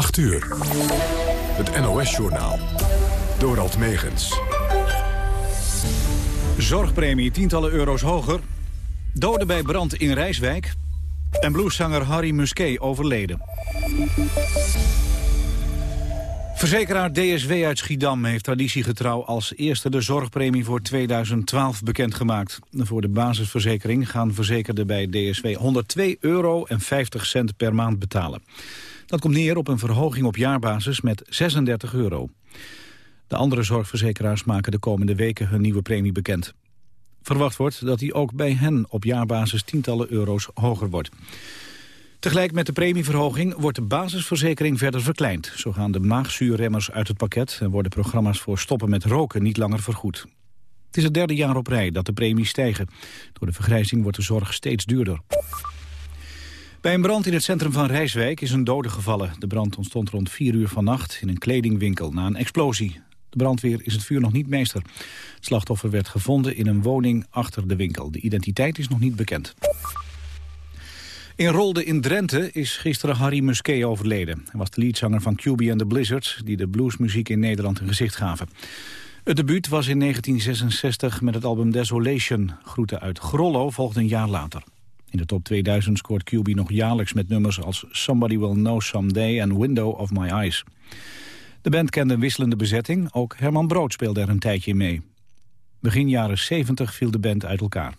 8 uur. Het NOS-journaal. Dorald Megens. Zorgpremie tientallen euro's hoger. Doden bij brand in Rijswijk. En blueszanger Harry Musquet overleden. Verzekeraar DSW uit Schiedam heeft traditiegetrouw als eerste de zorgpremie voor 2012 bekendgemaakt. Voor de basisverzekering gaan verzekerden bij DSW 102 euro en 50 cent per maand betalen. Dat komt neer op een verhoging op jaarbasis met 36 euro. De andere zorgverzekeraars maken de komende weken hun nieuwe premie bekend. Verwacht wordt dat die ook bij hen op jaarbasis tientallen euro's hoger wordt. Tegelijk met de premieverhoging wordt de basisverzekering verder verkleind. Zo gaan de maagzuurremmers uit het pakket... en worden programma's voor stoppen met roken niet langer vergoed. Het is het derde jaar op rij dat de premies stijgen. Door de vergrijzing wordt de zorg steeds duurder. Bij een brand in het centrum van Rijswijk is een dode gevallen. De brand ontstond rond 4 uur vannacht in een kledingwinkel na een explosie. De brandweer is het vuur nog niet meester. Het slachtoffer werd gevonden in een woning achter de winkel. De identiteit is nog niet bekend. In Rolde in Drenthe is gisteren Harry Musquet overleden. Hij was de leadzanger van QB and the Blizzards... die de bluesmuziek in Nederland een gezicht gaven. Het debuut was in 1966 met het album Desolation. Groeten uit Grollo volgde een jaar later. In de top 2000 scoort QB nog jaarlijks met nummers als Somebody Will Know Someday en Window of My Eyes. De band kende een wisselende bezetting, ook Herman Brood speelde er een tijdje mee. Begin jaren 70 viel de band uit elkaar.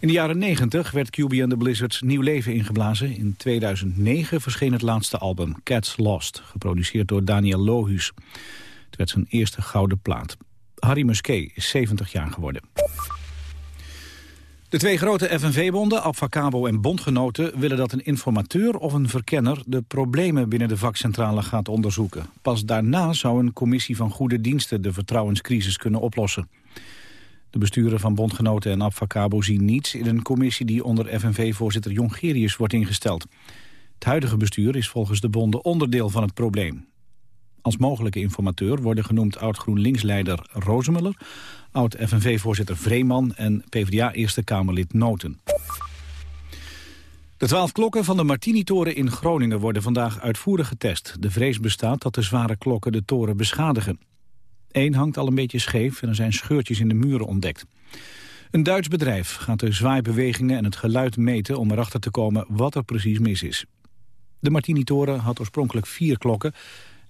In de jaren 90 werd QB and the Blizzards nieuw leven ingeblazen. In 2009 verscheen het laatste album, Cats Lost, geproduceerd door Daniel Lohuus. Het werd zijn eerste gouden plaat. Harry Musquet is 70 jaar geworden. De twee grote FNV-bonden, Abfacabo en Bondgenoten... willen dat een informateur of een verkenner de problemen binnen de vakcentrale gaat onderzoeken. Pas daarna zou een commissie van goede diensten de vertrouwenscrisis kunnen oplossen. De besturen van Bondgenoten en Abfacabo zien niets in een commissie die onder FNV-voorzitter Jongerius wordt ingesteld. Het huidige bestuur is volgens de bonden onderdeel van het probleem. Als mogelijke informateur worden genoemd oud-GroenLinks-leider Rozemuller, oud-FNV-voorzitter Vreeman en PvdA-Eerste Kamerlid Noten. De twaalf klokken van de Martini-toren in Groningen worden vandaag uitvoerig getest. De vrees bestaat dat de zware klokken de toren beschadigen. Eén hangt al een beetje scheef en er zijn scheurtjes in de muren ontdekt. Een Duits bedrijf gaat de zwaaibewegingen en het geluid meten... om erachter te komen wat er precies mis is. De Martini-toren had oorspronkelijk vier klokken...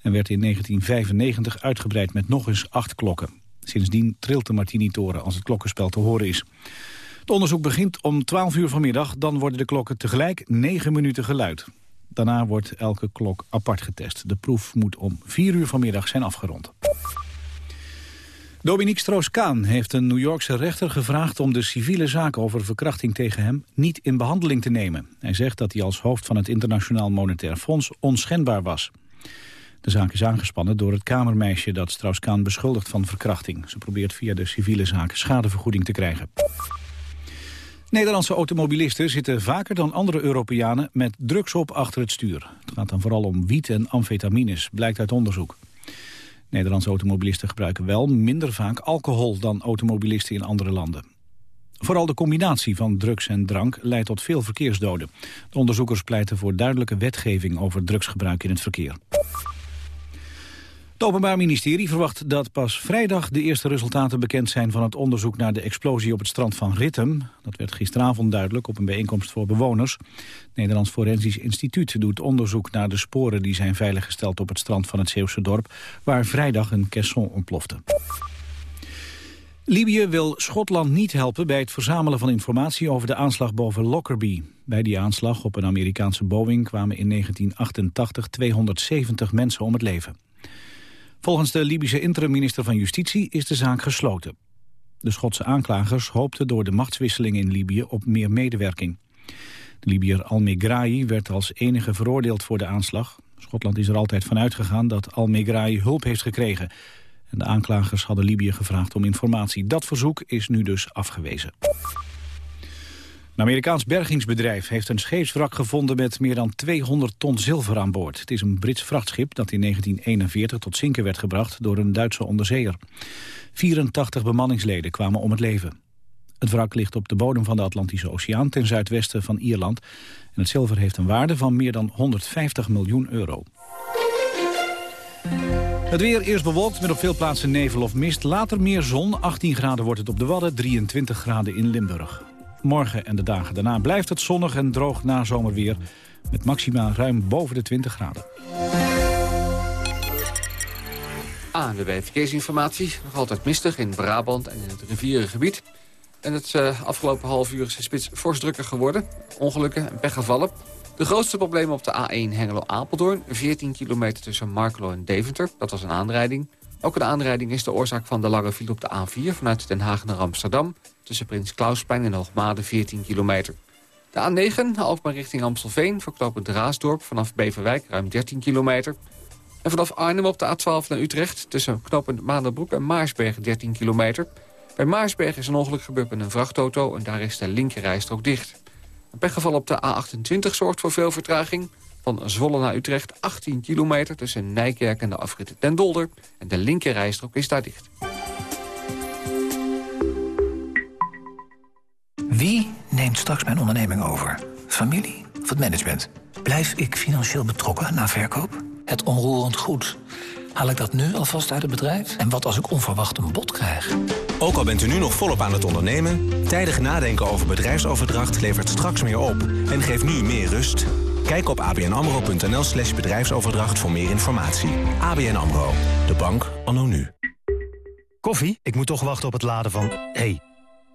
en werd in 1995 uitgebreid met nog eens acht klokken. Sindsdien trilt de Martini-toren als het klokkenspel te horen is. Het onderzoek begint om 12 uur vanmiddag. Dan worden de klokken tegelijk 9 minuten geluid. Daarna wordt elke klok apart getest. De proef moet om 4 uur vanmiddag zijn afgerond. Dominique Stroos-Kaan heeft een New Yorkse rechter gevraagd om de civiele zaak over verkrachting tegen hem niet in behandeling te nemen. Hij zegt dat hij als hoofd van het Internationaal Monetair Fonds onschendbaar was. De zaak is aangespannen door het kamermeisje dat Strauss-Kaan beschuldigt van verkrachting. Ze probeert via de civiele zaak schadevergoeding te krijgen. Nederlandse automobilisten zitten vaker dan andere Europeanen met drugs op achter het stuur. Het gaat dan vooral om wiet en amfetamines, blijkt uit onderzoek. Nederlandse automobilisten gebruiken wel minder vaak alcohol dan automobilisten in andere landen. Vooral de combinatie van drugs en drank leidt tot veel verkeersdoden. De onderzoekers pleiten voor duidelijke wetgeving over drugsgebruik in het verkeer. Het Openbaar Ministerie verwacht dat pas vrijdag de eerste resultaten bekend zijn van het onderzoek naar de explosie op het strand van Rittem. Dat werd gisteravond duidelijk op een bijeenkomst voor bewoners. Het Nederlands Forensisch Instituut doet onderzoek naar de sporen die zijn veiliggesteld op het strand van het Zeeuwse dorp, waar vrijdag een caisson ontplofte. Libië wil Schotland niet helpen bij het verzamelen van informatie over de aanslag boven Lockerbie. Bij die aanslag op een Amerikaanse Boeing kwamen in 1988 270 mensen om het leven. Volgens de Libische interim-minister van Justitie is de zaak gesloten. De Schotse aanklagers hoopten door de machtswisseling in Libië op meer medewerking. De Libiër Al-Megrahi werd als enige veroordeeld voor de aanslag. Schotland is er altijd van uitgegaan dat Al-Megrahi hulp heeft gekregen. En de aanklagers hadden Libië gevraagd om informatie. Dat verzoek is nu dus afgewezen. Een Amerikaans bergingsbedrijf heeft een scheepswrak gevonden met meer dan 200 ton zilver aan boord. Het is een Brits vrachtschip dat in 1941 tot zinken werd gebracht door een Duitse onderzeeër. 84 bemanningsleden kwamen om het leven. Het wrak ligt op de bodem van de Atlantische Oceaan ten zuidwesten van Ierland. En het zilver heeft een waarde van meer dan 150 miljoen euro. Het weer eerst bewolkt met op veel plaatsen nevel of mist. Later meer zon. 18 graden wordt het op de Wadden, 23 graden in Limburg. Morgen en de dagen daarna blijft het zonnig en droog na zomerweer. Met maxima ruim boven de 20 graden. ANWB Verkeersinformatie. Nog altijd mistig in Brabant en in het rivierengebied. En het uh, afgelopen half uur is de spits fors drukker geworden. Ongelukken en pechgevallen. De grootste problemen op de A1 Hengelo-Apeldoorn. 14 kilometer tussen Markelo en Deventer. Dat was een aanrijding. Ook een aanrijding is de oorzaak van de lange file op de A4... vanuit Den Haag naar Amsterdam. Tussen Prins Klausplein en Hoogmade 14 kilometer. De A9 Alkmaar richting Amstelveen. Verknopend Raasdorp vanaf Beverwijk ruim 13 kilometer. En vanaf Arnhem op de A12 naar Utrecht... tussen knooppunt Maanderbroek en Maarsberg 13 kilometer. Bij Maarsberg is een ongeluk gebeurd met een vrachtauto... en daar is de linkerrijstrook dicht. Een pechgeval op de A28 zorgt voor veel vertraging. Van Zwolle naar Utrecht 18 kilometer tussen Nijkerk en de afrit Den Dolder. En de linkerrijstrook is daar dicht. Wie neemt straks mijn onderneming over? Familie of het management? Blijf ik financieel betrokken na verkoop? Het onroerend goed. Haal ik dat nu alvast uit het bedrijf? En wat als ik onverwacht een bod krijg? Ook al bent u nu nog volop aan het ondernemen... tijdig nadenken over bedrijfsoverdracht levert straks meer op... en geeft nu meer rust. Kijk op abnamro.nl slash bedrijfsoverdracht voor meer informatie. ABN AMRO, de bank anno nu. Koffie? Ik moet toch wachten op het laden van... hey,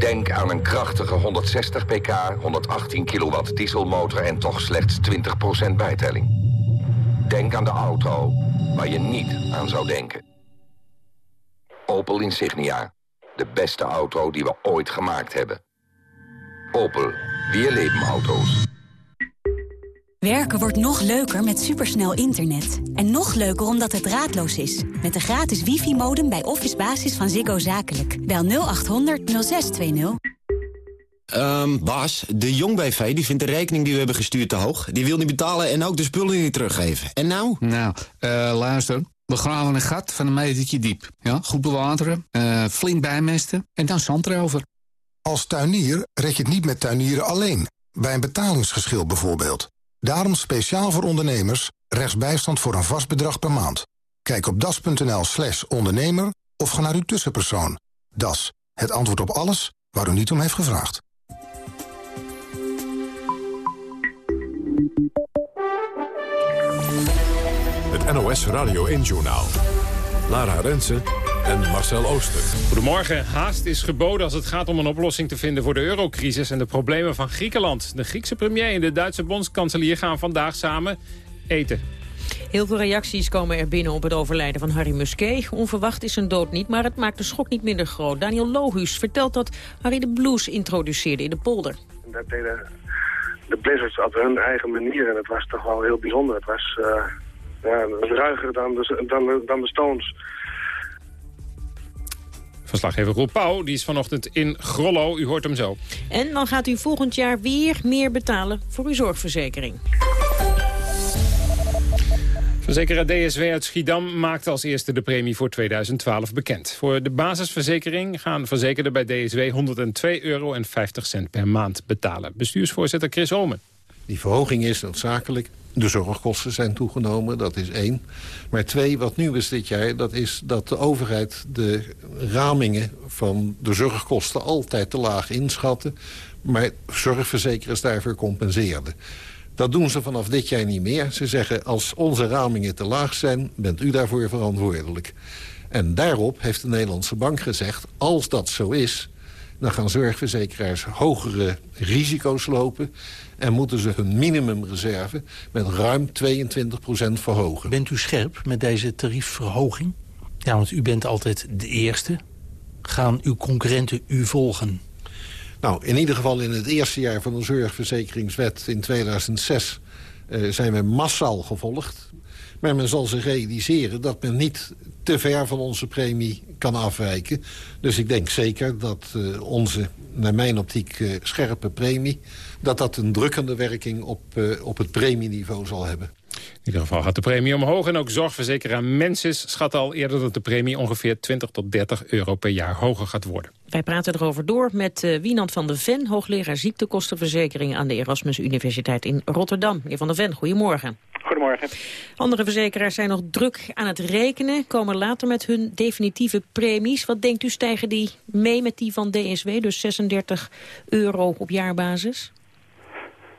Denk aan een krachtige 160 pk, 118 kilowatt dieselmotor en toch slechts 20% bijtelling. Denk aan de auto waar je niet aan zou denken. Opel Insignia. De beste auto die we ooit gemaakt hebben. Opel. Weer leven auto's. Werken wordt nog leuker met supersnel internet. En nog leuker omdat het draadloos is. Met de gratis wifi-modem bij Office Basis van Ziggo Zakelijk. Bel 0800 0620. Um, Bas, de Jong BV die vindt de rekening die we hebben gestuurd te hoog. Die wil niet betalen en ook de spullen niet teruggeven. En nou? Nou, uh, luister. We graven een gat van een metertje diep. Ja, goed bewateren, uh, flink bijmesten en dan zand erover. Als tuinier red je het niet met tuinieren alleen. Bij een betalingsgeschil bijvoorbeeld. Daarom speciaal voor ondernemers rechtsbijstand voor een vast bedrag per maand. Kijk op das.nl slash ondernemer of ga naar uw tussenpersoon. Das, het antwoord op alles waar u niet om heeft gevraagd. Het NOS Radio 1 Journaal. Lara Rensen en Marcel Ooster. Goedemorgen. Haast is geboden als het gaat om een oplossing te vinden voor de eurocrisis en de problemen van Griekenland. De Griekse premier en de Duitse bondskanselier gaan vandaag samen eten. Heel veel reacties komen er binnen op het overlijden van Harry Musquet. Onverwacht is zijn dood niet, maar het maakt de schok niet minder groot. Daniel Lohuus vertelt dat Harry de blues introduceerde in de polder. Dat deden de Blizzards op hun eigen manier en het was toch wel heel bijzonder. Het was, uh, ja, ruiger dan de, dan, de, dan de Stones. Verslaggever Roel Pauw, die is vanochtend in Grollo. U hoort hem zo. En dan gaat u volgend jaar weer meer betalen voor uw zorgverzekering. Verzekeraar DSW uit Schiedam maakt als eerste de premie voor 2012 bekend. Voor de basisverzekering gaan verzekerden bij DSW 102 euro en 50 cent per maand betalen. Bestuursvoorzitter Chris Omen. Die verhoging is noodzakelijk. De zorgkosten zijn toegenomen, dat is één. Maar twee, wat nieuw is dit jaar, dat is dat de overheid de ramingen van de zorgkosten altijd te laag inschatten. Maar zorgverzekeraars daarvoor compenseerden. Dat doen ze vanaf dit jaar niet meer. Ze zeggen, als onze ramingen te laag zijn, bent u daarvoor verantwoordelijk. En daarop heeft de Nederlandse bank gezegd, als dat zo is... dan gaan zorgverzekeraars hogere risico's lopen... en moeten ze hun minimumreserve met ruim 22% verhogen. Bent u scherp met deze tariefverhoging? Ja, want u bent altijd de eerste. Gaan uw concurrenten u volgen? Nou, in ieder geval in het eerste jaar van de zorgverzekeringswet in 2006... Uh, zijn we massaal gevolgd. Maar men zal zich realiseren dat men niet te ver van onze premie kan afwijken. Dus ik denk zeker dat uh, onze, naar mijn optiek, uh, scherpe premie... dat dat een drukkende werking op, uh, op het premieniveau zal hebben. In ieder geval gaat de premie omhoog. En ook zorgverzekeraar Mensis schat al eerder dat de premie ongeveer 20 tot 30 euro per jaar hoger gaat worden. Wij praten erover door met uh, Wienand van der Ven, hoogleraar ziektekostenverzekering aan de Erasmus Universiteit in Rotterdam. Meneer van der Ven, goedemorgen. Goedemorgen. Andere verzekeraars zijn nog druk aan het rekenen, komen later met hun definitieve premies. Wat denkt u, stijgen die mee met die van DSW, dus 36 euro op jaarbasis?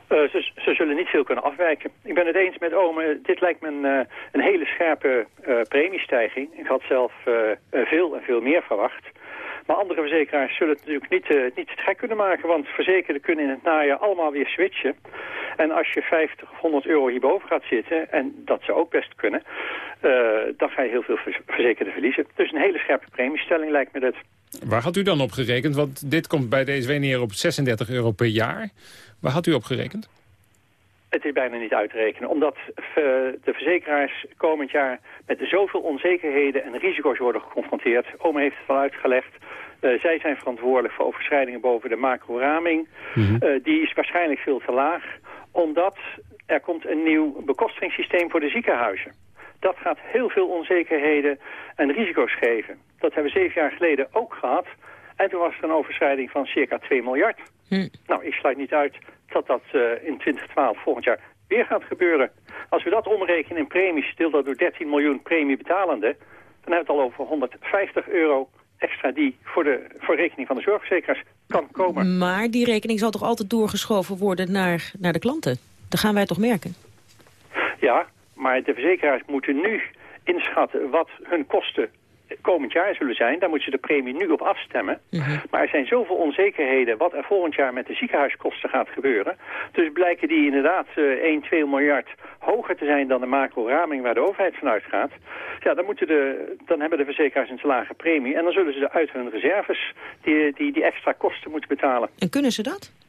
Uh, ze, ze, zullen niet veel kunnen afwijken. Ik ben het eens met Ome, dit lijkt me een, uh, een hele scherpe uh, premiestijging. Ik had zelf veel en veel meer verwacht. Maar andere verzekeraars zullen het natuurlijk niet, niet te gek kunnen maken... want verzekerden kunnen in het najaar allemaal weer switchen. En als je 50 of 100 euro hierboven gaat zitten, en dat ze ook best kunnen... dan ga je heel veel verzekerden verliezen. Dus een hele scherpe premiestelling lijkt me dit. Waar had u dan op gerekend? Want dit komt bij DSW neer op 36 euro per jaar. Waar had u op gerekend? Het is bijna niet uit te rekenen, omdat de verzekeraars komend jaar met zoveel onzekerheden en risico's worden geconfronteerd. Ome heeft het al uitgelegd. Uh, zij zijn verantwoordelijk voor overschrijdingen boven de macro-raming. Mm -hmm. uh, die is waarschijnlijk veel te laag, omdat er komt een nieuw bekostigingssysteem voor de ziekenhuizen. Dat gaat heel veel onzekerheden en risico's geven. Dat hebben we zeven jaar geleden ook gehad. En toen was er een overschrijding van circa 2 miljard. Hm. Nou, ik sluit niet uit dat dat uh, in 2012 volgend jaar weer gaat gebeuren. Als we dat omrekenen in premies, deel dat door 13 miljoen premiebetalenden... dan hebben we het al over 150 euro extra die voor, de, voor rekening van de zorgverzekeraars kan komen. Maar die rekening zal toch altijd doorgeschoven worden naar, naar de klanten? Dat gaan wij toch merken? Ja, maar de verzekeraars moeten nu inschatten wat hun kosten komend jaar zullen zijn. Daar moeten ze de premie nu op afstemmen. Mm -hmm. Maar er zijn zoveel onzekerheden wat er volgend jaar met de ziekenhuiskosten gaat gebeuren. Dus blijken die inderdaad uh, 1, 2 miljard hoger te zijn dan de macro-raming waar de overheid vanuit gaat. Ja, dan, moeten de, dan hebben de verzekeraars een te lage premie. En dan zullen ze uit hun reserves die, die, die extra kosten moeten betalen. En kunnen ze dat?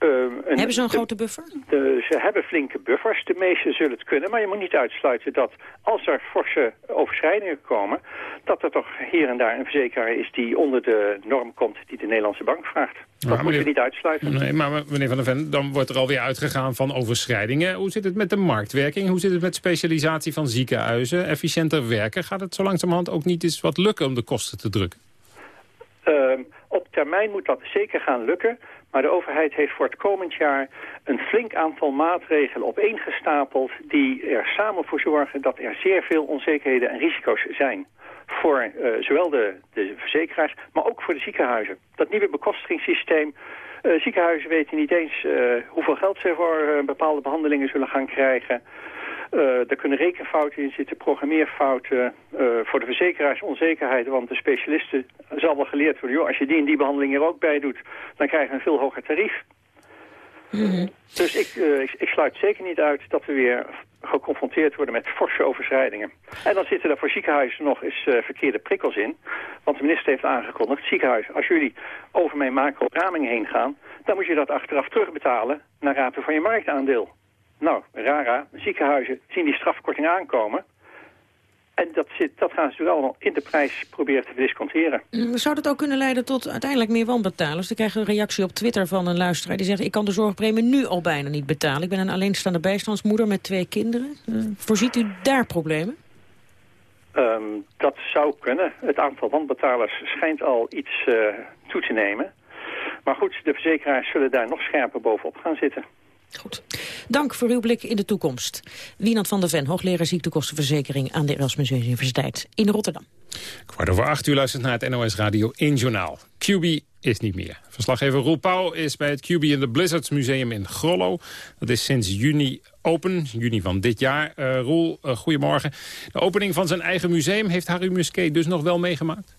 Uh, hebben ze een de, grote buffer? De, ze hebben flinke buffers. De meeste zullen het kunnen. Maar je moet niet uitsluiten dat als er forse overschrijdingen komen... dat er toch hier en daar een verzekeraar is die onder de norm komt... die de Nederlandse bank vraagt. Dat maar moet je niet uitsluiten. Nee, maar meneer Van der Ven, dan wordt er alweer uitgegaan van overschrijdingen. Hoe zit het met de marktwerking? Hoe zit het met specialisatie van ziekenhuizen? Efficiënter werken? Gaat het zo langzamerhand ook niet eens wat lukken om de kosten te drukken? Uh, op termijn moet dat zeker gaan lukken... Maar de overheid heeft voor het komend jaar een flink aantal maatregelen opeengestapeld... die er samen voor zorgen dat er zeer veel onzekerheden en risico's zijn. Voor uh, zowel de, de verzekeraars, maar ook voor de ziekenhuizen. Dat nieuwe bekostigingssysteem... Uh, ziekenhuizen weten niet eens uh, hoeveel geld ze voor bepaalde behandelingen zullen gaan krijgen... Uh, er kunnen rekenfouten in zitten, programmeerfouten. Uh, voor de verzekeraars onzekerheid, want de specialisten zal wel geleerd worden... Joh, als je die en die behandeling er ook bij doet, dan krijg je een veel hoger tarief. Mm -hmm. Dus ik, uh, ik, ik, sluit zeker niet uit dat we weer geconfronteerd worden met forse overschrijdingen. En dan zitten er voor ziekenhuizen nog eens verkeerde prikkels in. Want de minister heeft aangekondigd, ziekenhuis, als jullie over mijn macro-raming heen gaan... dan moet je dat achteraf terugbetalen naar rato van je marktaandeel. Nou, rara, ziekenhuizen zien die strafkorting aankomen. En dat, zit, dat gaan ze natuurlijk allemaal in de prijs proberen te disconteren. Zou dat ook kunnen leiden tot uiteindelijk meer wanbetalers? Ik krijg een reactie op Twitter van een luisteraar die zegt... ik kan de zorgpremie nu al bijna niet betalen. Ik ben een alleenstaande bijstandsmoeder met twee kinderen. Uh, voorziet u daar problemen? Um, dat zou kunnen. Het aantal wanbetalers schijnt al iets uh, toe te nemen. Maar goed, de verzekeraars zullen daar nog scherper bovenop gaan zitten. Goed. Dank voor uw blik in de toekomst. Wienand van der Ven, hoogleraar ziektekostenverzekering aan de Erasmus Universiteit in Rotterdam. Kwart over acht, u luistert naar het NOS Radio 1 Journaal. QB is niet meer. Verslaggever Roel Pauw is bij het QB in de Blizzards Museum in Grollo. Dat is sinds juni open, juni van dit jaar. Uh, Roel, uh, goedemorgen. De opening van zijn eigen museum heeft Harry Musquet dus nog wel meegemaakt?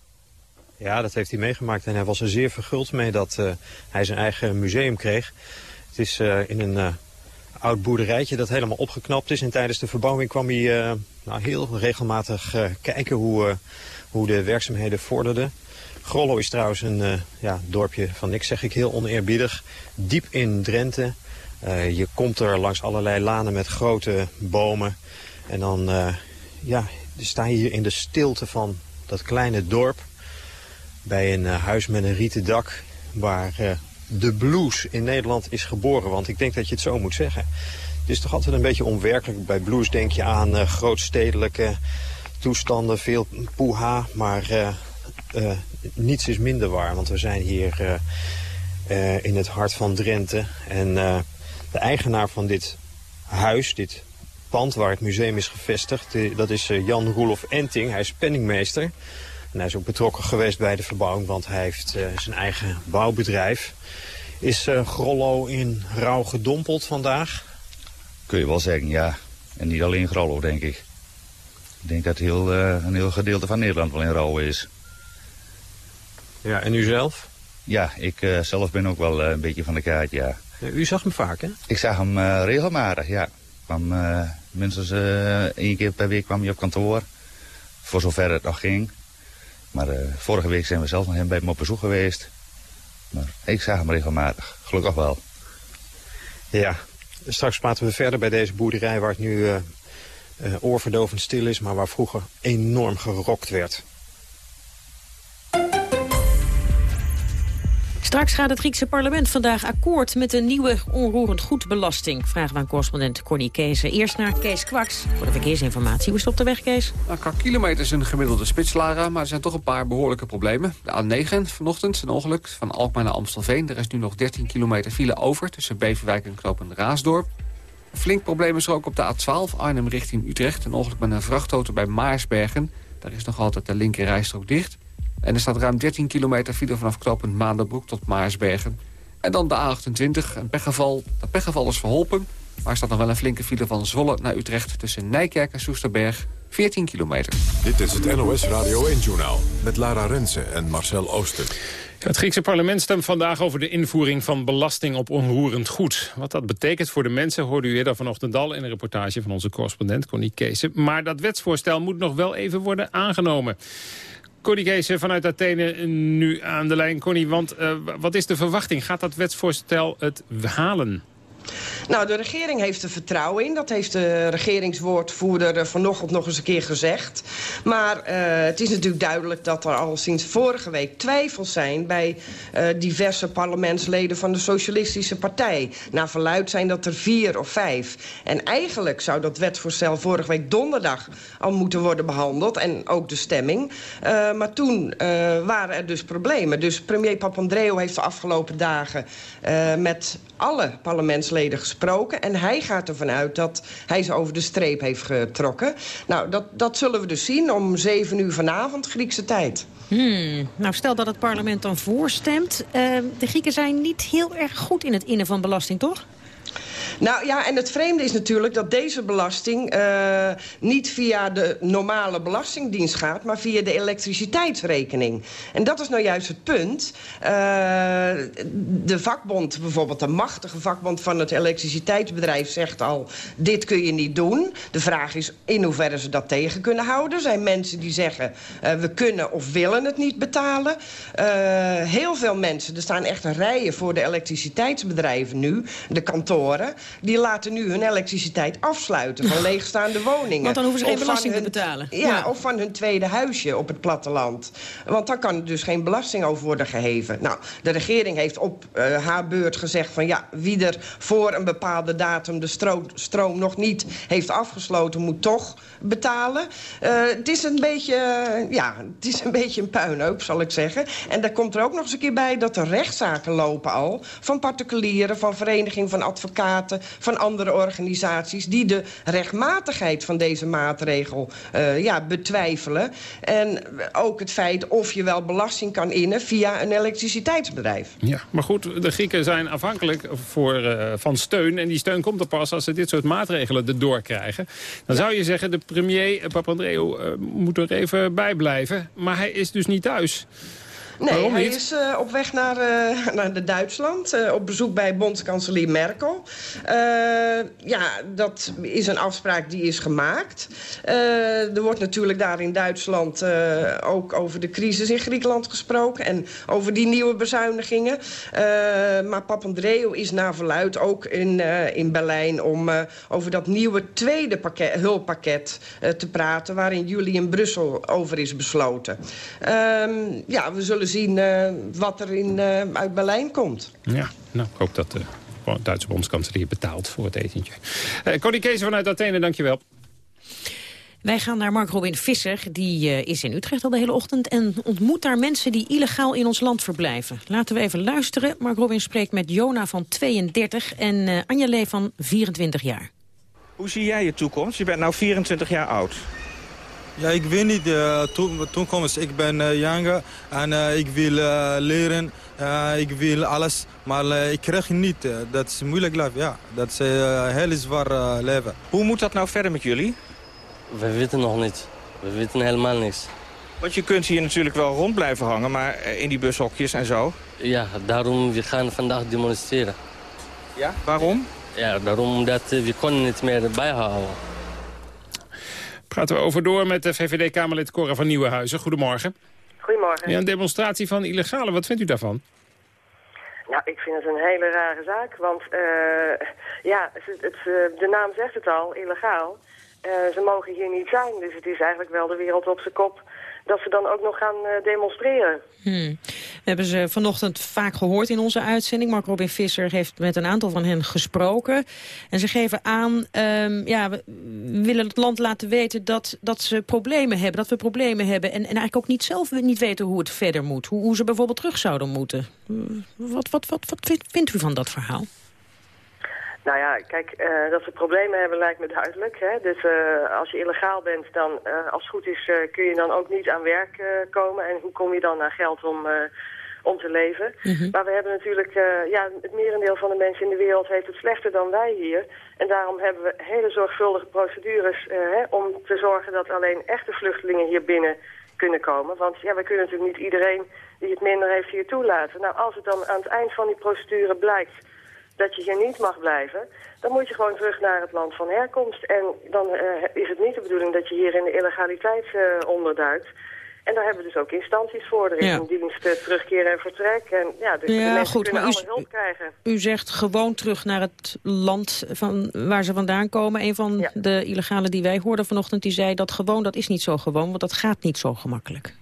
Ja, dat heeft hij meegemaakt en hij was er zeer verguld mee dat uh, hij zijn eigen museum kreeg. Is uh, in een uh, oud boerderijtje dat helemaal opgeknapt is. En tijdens de verbouwing kwam hij uh, nou, heel regelmatig kijken hoe, hoe de werkzaamheden vorderden. Grollo is trouwens een ja, dorpje van niks, zeg ik heel oneerbiedig. Diep in Drenthe. je komt er langs allerlei lanen met grote bomen. En dan ja, sta je hier in de stilte van dat kleine dorp. Bij een huis met een rieten dak. Waar de blues in Nederland is geboren. Want ik denk dat je het zo moet zeggen. Het is toch altijd een beetje onwerkelijk. Bij blues denk je aan grootstedelijke toestanden. Veel poeha. Maar niets is minder waar. Want we zijn hier in het hart van Drenthe. En de eigenaar van dit huis, dit pand waar het museum is gevestigd. Dat is eh, Jan Roelof Enting, hij is penningmeester. En hij is ook betrokken geweest bij de verbouwing, want hij heeft uh, zijn eigen bouwbedrijf. Is uh, Grollo in rouw gedompeld vandaag? Kun je wel zeggen, ja. En niet alleen Grollo, denk ik. Ik denk dat heel, uh, een heel gedeelte van Nederland wel in rouw is. Ja, en u zelf? Ja, ik zelf ben ook wel een beetje van de kaart, ja. ja. U zag hem vaak, hè? Ik zag hem regelmatig, ja. Kwam, Minstens uh, één keer per week kwam hij op kantoor. Voor zover het nog ging. Maar uh, vorige week zijn we zelf nog bij hem op bezoek geweest. Maar ik zag hem regelmatig. Gelukkig wel. Ja, straks praten we verder bij deze boerderij waar het nu uh, oorverdovend stil is. Maar waar vroeger enorm gerokt werd. Straks gaat het Griekse parlement vandaag akkoord met een nieuwe onroerend goedbelasting. Vragen we aan correspondent Connie Kees. Eerst naar Kees Kwaks voor de verkeersinformatie. Hoe is op de weg, Kees? Nou, qua kilometers een gemiddelde spitslara, maar er zijn toch een paar behoorlijke problemen. De A9 vanochtend, een ongeluk van Alkmaar naar Amstelveen. Er is nu nog 13 kilometer file over tussen Beverwijk en Knopen Raasdorp. Flink probleem is er ook op de A12 Arnhem richting Utrecht. Een ongeluk met een vrachtauto bij Maarsbergen. Daar is nog altijd de linker rijstrook dicht. En er staat ruim 13 kilometer file vanaf knooppunt Maanderbroek tot Maarsbergen. En dan de A28, een pechgeval. Dat pechgeval is verholpen, maar er staat nog wel een flinke file van Zwolle naar Utrecht... tussen Nijkerk en Soesterberg, 14 kilometer. Dit is het NOS Radio 1-journaal met Lara Rensen en Marcel Ooster. Het Griekse parlement stemt vandaag over de invoering van belasting op onroerend goed. Wat dat betekent voor de mensen hoorde u eerder vanochtend al... in een reportage van onze correspondent Connie Keese. Maar dat wetsvoorstel moet nog wel even worden aangenomen. Connie Kees vanuit Athene nu aan de lijn. Connie, want uh, wat is de verwachting? Gaat dat wetsvoorstel het halen? Nou, de regering heeft er vertrouwen in. Dat heeft de regeringswoordvoerder vanochtend nog eens een keer gezegd. Maar uh, het is natuurlijk duidelijk dat er al sinds vorige week twijfels zijn... bij uh, diverse parlementsleden van de Socialistische Partij. Naar verluid zijn dat er vier of vijf. En eigenlijk zou dat wetsvoorstel vorige week donderdag al moeten worden behandeld. En ook de stemming. Maar toen waren er dus problemen. Dus premier Papandreou heeft de afgelopen dagen met alle parlementsleden gesproken. En hij gaat ervan uit dat hij ze over de streep heeft getrokken. Nou, dat, dat zullen we dus zien om zeven uur vanavond Griekse tijd. Hmm. Nou, stel dat het parlement dan voorstemt. Uh, de Grieken zijn niet heel erg goed in het innen van belasting, toch? Nou ja, en het vreemde is natuurlijk dat deze belasting uh, niet via de normale belastingdienst gaat... maar via de elektriciteitsrekening. En dat is nou juist het punt. Uh, de vakbond, bijvoorbeeld de machtige vakbond van het elektriciteitsbedrijf... zegt al, dit kun je niet doen. De vraag is in hoeverre ze dat tegen kunnen houden. Er zijn mensen die zeggen, uh, we kunnen of willen het niet betalen. heel veel mensen, er staan echt rijen voor de elektriciteitsbedrijven nu... de kantoren die laten nu hun elektriciteit afsluiten van leegstaande woningen. Want dan hoeven ze geen belasting te betalen. Ja, ja, of van hun tweede huisje op het platteland. Want dan kan er dus geen belasting over worden geheven. Nou, de regering heeft op uh, haar beurt gezegd van... ja, wie er voor een bepaalde datum de stroom, stroom nog niet heeft afgesloten... moet toch betalen. Uh, het is een beetje, uh, ja, het is een beetje een puinhoop, zal ik zeggen. En daar komt er ook nog eens een keer bij dat er rechtszaken lopen al... van particulieren, van vereniging van advocaten van andere organisaties... die de rechtmatigheid van deze maatregel uh, ja, betwijfelen. En ook het feit of je wel belasting kan innen via een elektriciteitsbedrijf. Ja, maar goed, de Grieken zijn afhankelijk voor, uh, van steun. En die steun komt er pas als ze dit soort maatregelen erdoor krijgen. Dan zou je zeggen, de premier Papandreou uh, moet er even bij blijven. Maar hij is dus niet thuis. Nee, hij is uh, op weg naar, uh, naar de Duitsland. Uh, op bezoek bij bondskanselier Merkel. ja, dat is een afspraak die is gemaakt. er wordt natuurlijk daar in Duitsland ook over de crisis in Griekenland gesproken. En over die nieuwe bezuinigingen. maar Papandreou is naar verluid ook in, in Berlijn... om over dat nieuwe tweede pakket, hulppakket te praten... waar in juli in Brussel over is besloten. Ehm, ja, we zullen zien uh, wat er in, uh, uit Berlijn komt. Ja, nou, ik hoop dat de Duitse bondskanselier betaalt voor het etentje. Uh, Connie Kees vanuit Athene, dankjewel. Wij gaan naar Mark Robin Visser, die is in Utrecht al de hele ochtend... en ontmoet daar mensen die illegaal in ons land verblijven. Laten we even luisteren. Mark Robin spreekt met Jona van 32 en uh, Anja Lee van 24 jaar. Hoe zie jij je toekomst? Je bent nu 24 jaar oud. Ja, ik weet niet de uh, toekomst. Ik ben uh, jonger en uh, ik wil leren. ik wil alles, maar ik krijg niet. dat is moeilijk leven, ja. Dat is een heel zwaar leven. Hoe moet dat nou verder met jullie? We weten nog niet. We weten helemaal niks. Want je kunt hier natuurlijk wel rond blijven hangen, maar in die bushokjes en zo. Ja, daarom we gaan vandaag demonstreren. Ja, waarom? Ja, daarom omdat we kunnen niet meer bijhouden. Praten we over door met de VVD-Kamerlid Cora van Nieuwenhuizen. Goedemorgen. Goedemorgen. Ja, een demonstratie van illegale. Wat vindt u daarvan? Nou, ik vind het een hele rare zaak, want uh, ja, het, het, eh, de naam zegt het al, illegaal. Uh, ze mogen hier niet zijn, dus het is eigenlijk wel de wereld op zijn kop dat ze dan ook nog gaan uh, demonstreren. Hmm. Hebben ze vanochtend vaak gehoord in onze uitzending. Mark Robin Visser heeft met een aantal van hen gesproken. En ze geven aan, um, ja, we willen het land laten weten dat, dat ze problemen hebben. Dat we problemen hebben. En, en eigenlijk ook niet zelf niet weten hoe het verder moet. Hoe, hoe ze bijvoorbeeld terug zouden moeten. Wat, wat, wat, wat vindt u van dat verhaal? Nou ja, kijk, uh, dat ze problemen hebben lijkt me duidelijk. Hè? Dus uh, als je illegaal bent, dan uh, als het goed is kun je dan ook niet aan werk komen. En hoe kom je dan naar geld om, om te leven? Mm -hmm. Maar we hebben natuurlijk, ja, het merendeel van de mensen in de wereld heeft het slechter dan wij hier. En daarom hebben we hele zorgvuldige procedures hè, om te zorgen dat alleen echte vluchtelingen hier binnen kunnen komen. Want ja, we kunnen natuurlijk niet iedereen die het minder heeft hier toelaten. Nou, als het dan aan het eind van die procedure blijkt dat je hier niet mag blijven, dan moet je gewoon terug naar het land van herkomst. En dan uh, is het niet de bedoeling dat je hier in de illegaliteit uh, onderduikt. En daar hebben we dus ook instanties voor. Er is ja. een dienst uh, terugkeer en vertrek. En ja, dus ja, de mensen goed, kunnen alle hulp krijgen. U zegt gewoon terug naar het land van waar ze vandaan komen. Een van ja. de illegale die wij hoorden vanochtend, die zei dat gewoon, dat is niet zo gewoon, want dat gaat niet zo gemakkelijk.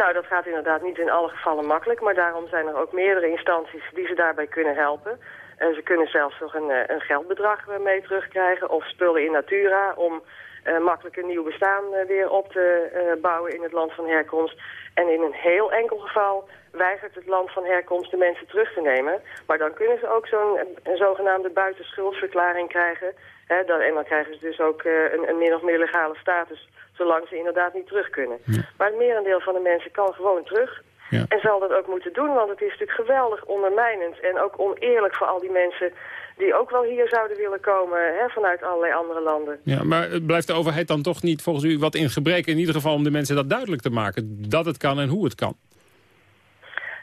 Nou, dat gaat inderdaad niet in alle gevallen makkelijk, maar daarom zijn er ook meerdere instanties die ze daarbij kunnen helpen. En ze kunnen zelfs nog een, een geldbedrag mee terugkrijgen of spullen in natura om uh, makkelijk een nieuw bestaan weer op te bouwen in het land van herkomst. En in een heel enkel geval weigert het land van herkomst de mensen terug te nemen. Maar dan kunnen ze ook zo'n zogenaamde buitenschuldverklaring krijgen. Hè, dan, en dan krijgen ze dus ook een, een min of meer legale status zolang ze inderdaad niet terug kunnen. Ja. Maar het merendeel van de mensen kan gewoon terug. Ja. En zal dat ook moeten doen, want het is natuurlijk geweldig ondermijnend... en ook oneerlijk voor al die mensen die ook wel hier zouden willen komen... Hè, vanuit allerlei andere landen. Ja, maar blijft de overheid dan toch niet volgens u wat in gebrek... in ieder geval om de mensen dat duidelijk te maken... dat het kan en hoe het kan?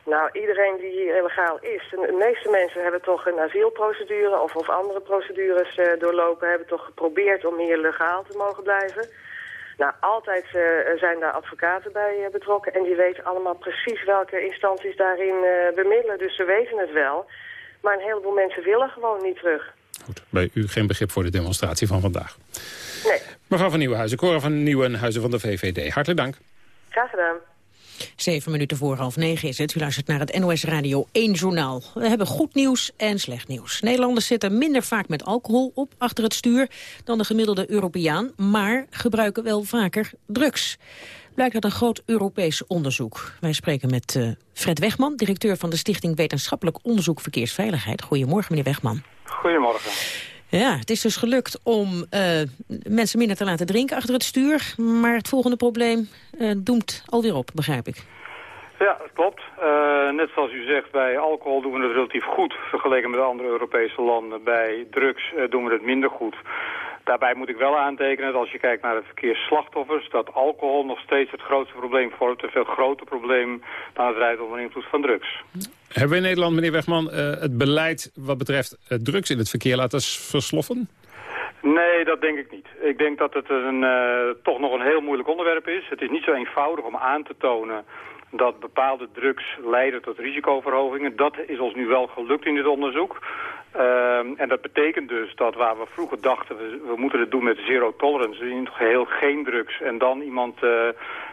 Nou, iedereen die hier illegaal is, de meeste mensen hebben toch een asielprocedure of, of andere procedures uh, doorlopen, hebben toch geprobeerd om hier legaal te mogen blijven. Nou, altijd uh, zijn daar advocaten bij uh, betrokken en die weten allemaal precies welke instanties daarin uh, bemiddelen. Dus ze weten het wel. Maar een heleboel mensen willen gewoon niet terug. Goed, bij u geen begrip voor de demonstratie van vandaag. Nee. Mevrouw van Nieuwenhuizen, Cora van Nieuwenhuizen van de VVD. Hartelijk dank. Graag gedaan. Zeven minuten voor half negen is het. U luistert naar het NOS Radio 1 journaal. We hebben goed nieuws en slecht nieuws. Nederlanders zitten minder vaak met alcohol op achter het stuur... dan de gemiddelde Europeaan, maar gebruiken wel vaker drugs. Blijkt uit een groot Europees onderzoek. Wij spreken met uh, Fred Wegman, directeur van de Stichting Wetenschappelijk Onderzoek Verkeersveiligheid. Goedemorgen, meneer Wegman. Goedemorgen. Ja, het is dus gelukt om uh, mensen minder te laten drinken achter het stuur. Maar het volgende probleem uh, doemt alweer op, begrijp ik. Ja, dat klopt. Uh, net zoals u zegt, bij alcohol doen we het relatief goed vergeleken met andere Europese landen. Bij drugs doen we het minder goed. Daarbij moet ik wel aantekenen dat als je kijkt naar de verkeersslachtoffers... dat alcohol nog steeds het grootste probleem vormt. Een veel groter probleem dan het rijden onder invloed van drugs. Hebben we in Nederland, meneer Wegman, eh, het beleid wat betreft eh, drugs in het verkeer laten versloffen? Nee, dat denk ik niet. Ik denk dat het een, uh, toch nog een heel moeilijk onderwerp is. Het is niet zo eenvoudig om aan te tonen dat bepaalde drugs leiden tot risicoverhogingen. Dat is ons nu wel gelukt in dit onderzoek. Ehm, en dat betekent dus dat waar we vroeger dachten, we, we moeten het doen met zero tolerance, in het geheel geen drugs, en dan iemand uh,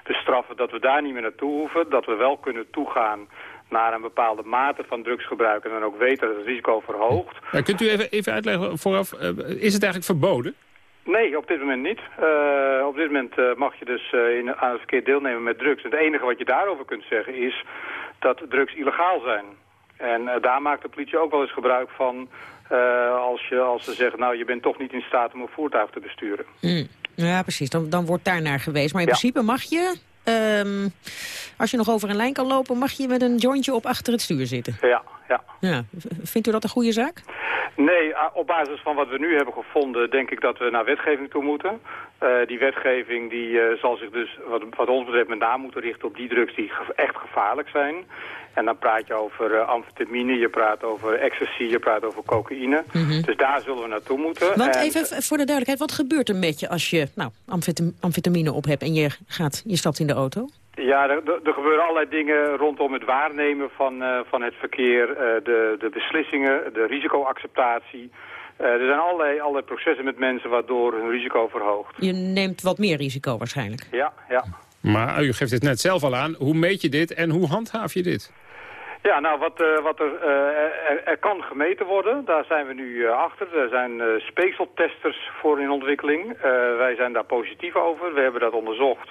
bestraffen dat we daar niet meer naartoe hoeven, dat we wel kunnen toegaan naar een bepaalde mate van drugsgebruik en dan ook weten dat het risico verhoogt. Ja, kunt u even, even uitleggen vooraf, uh, is het eigenlijk verboden? Nee, op dit moment niet. Uh, op dit moment uh, mag je dus uh, in, aan het verkeer deelnemen met drugs. En het enige wat je daarover kunt zeggen is dat drugs illegaal zijn. En daar maakt de politie ook wel eens gebruik van als, je, als ze zeggen... nou, je bent toch niet in staat om een voertuig te besturen. Mm. Ja, precies. Dan, dan wordt daar naar geweest. Maar in ja. principe mag je, um, als je nog over een lijn kan lopen... mag je met een jointje op achter het stuur zitten. Ja, ja. ja. Vindt u dat een goede zaak? Nee, op basis van wat we nu hebben gevonden denk ik dat we naar wetgeving toe moeten. Uh, die wetgeving die, uh, zal zich dus wat, wat, ons betreft met name moeten richten op die drugs die echt gevaarlijk zijn. En dan praat je over uh, amfetamine, je praat over ecstasy, je praat over cocaïne. Mm -hmm. Dus daar zullen we naartoe moeten. Want en, even voor de duidelijkheid, wat gebeurt er met je als je nou, amfetam amfetamine op hebt en je, gaat, je stapt in de auto? Ja, er, er, gebeuren allerlei dingen rondom het waarnemen van, uh, van het verkeer, uh, de, de beslissingen, de risicoacceptatie. Uh, er zijn allerlei, allerlei processen met mensen waardoor hun risico verhoogt. Je neemt wat meer risico waarschijnlijk. Ja, ja. Maar u geeft het net zelf al aan. Hoe meet je dit en hoe handhaaf je dit? Ja, nou, wat, uh, wat er, uh, er, er, kan gemeten worden, daar zijn we nu uh, achter. Er zijn speekseltesters voor in ontwikkeling. wij zijn daar positief over. We hebben dat onderzocht.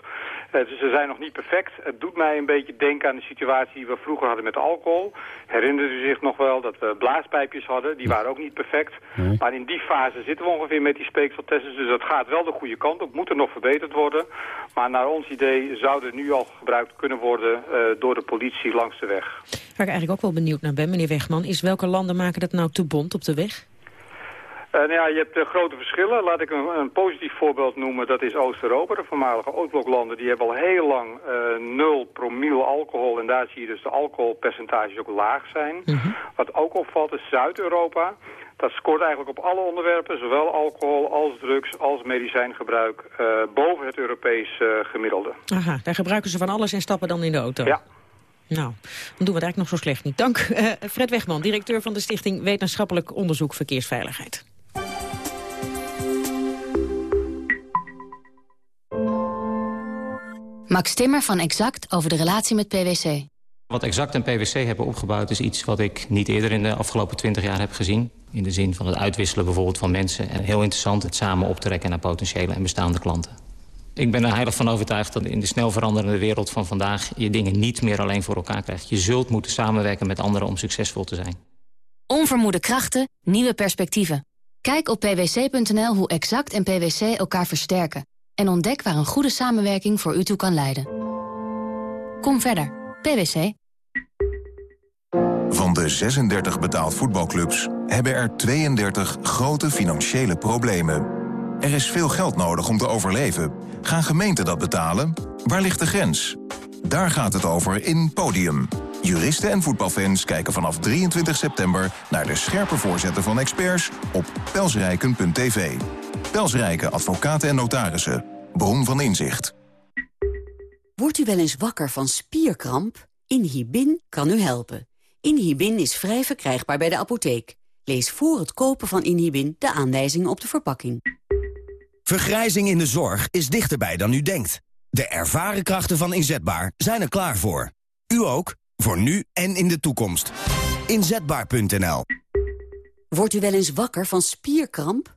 Dus ze zijn nog niet perfect. Het doet mij een beetje denken aan de situatie die we vroeger hadden met alcohol. Herinnert u zich nog wel dat we blaaspijpjes hadden? Die waren ook niet perfect. Nee. Maar in die fase zitten we ongeveer met die speekseltesters. Dus dat gaat wel de goede kant op. Moet er nog verbeterd worden. Maar naar ons idee zou er nu al gebruikt kunnen worden door de politie langs de weg. Waar ik eigenlijk ook wel benieuwd naar ben, meneer Wegman... is welke landen maken dat nou te bond op de weg? Nou ja, je hebt uh, grote verschillen. Laat ik een, een, positief voorbeeld noemen. Dat is Oost-Europa. De voormalige Oostbloklanden die hebben al heel lang uh, 0 promiel alcohol. En daar zie je dus de alcoholpercentages ook laag zijn. Mm -hmm. Wat ook opvalt is Zuid-Europa. Dat scoort eigenlijk op alle onderwerpen, zowel alcohol als drugs als medicijngebruik, boven het Europees gemiddelde. Aha, daar gebruiken ze van alles en stappen dan in de auto. Ja. Nou, dan doen we het eigenlijk nog zo slecht niet. Dank, uh, Fred Wegman, directeur van de Stichting Wetenschappelijk Onderzoek Verkeersveiligheid. Max Timmer van Exact over de relatie met PwC. Wat Exact en PwC hebben opgebouwd is iets wat ik niet eerder in de afgelopen 20 jaar heb gezien. In de zin van het uitwisselen bijvoorbeeld van mensen. En heel interessant het samen optrekken naar potentiële en bestaande klanten. Ik ben er heilig van overtuigd dat in de snel veranderende wereld van vandaag... je dingen niet meer alleen voor elkaar krijgt. Je zult moeten samenwerken met anderen om succesvol te zijn. Onvermoede krachten, nieuwe perspectieven. Kijk op pwc.nl hoe Exact en PwC elkaar versterken. En ontdek waar een goede samenwerking voor u toe kan leiden. Kom verder. PwC. Van de 36 betaald voetbalclubs hebben er 32 grote financiële problemen. Er is veel geld nodig om te overleven. Gaan gemeenten dat betalen? Waar ligt de grens? Daar gaat het over in Podium. Juristen en voetbalfans kijken vanaf 23 september... naar de scherpe voorzetten van experts op pelsrijken.tv. Pelsrijken advocaten en notarissen. Bron van inzicht. Wordt u wel eens wakker van spierkramp? Inhibin kan u helpen. Inhibin is vrij verkrijgbaar bij de apotheek. Lees voor het kopen van Inhibin de aanwijzingen op de verpakking. Vergrijzing in de zorg is dichterbij dan u denkt. De ervaren krachten van Inzetbaar zijn er klaar voor. U ook, voor nu en in de toekomst. Inzetbaar.nl Wordt u wel eens wakker van spierkramp?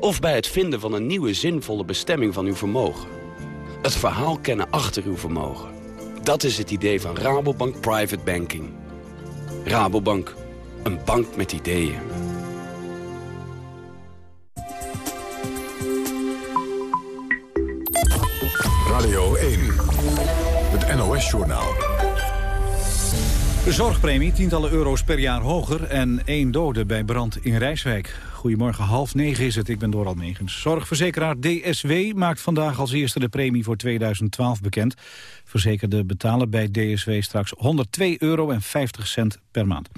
Of bij het vinden van een nieuwe zinvolle bestemming van uw vermogen. Het verhaal kennen achter uw vermogen. Dat is het idee van Rabobank Private Banking. Rabobank, een bank met ideeën. Radio 1, het NOS-journaal. De zorgpremie tientallen euro's per jaar hoger en één dode bij brand in Rijswijk. Goedemorgen, half negen is het, ik ben Doral Megens. Zorgverzekeraar DSW maakt vandaag als eerste de premie voor 2012 bekend. Verzekerden betalen bij DSW straks 102 euro en 50 cent per maand.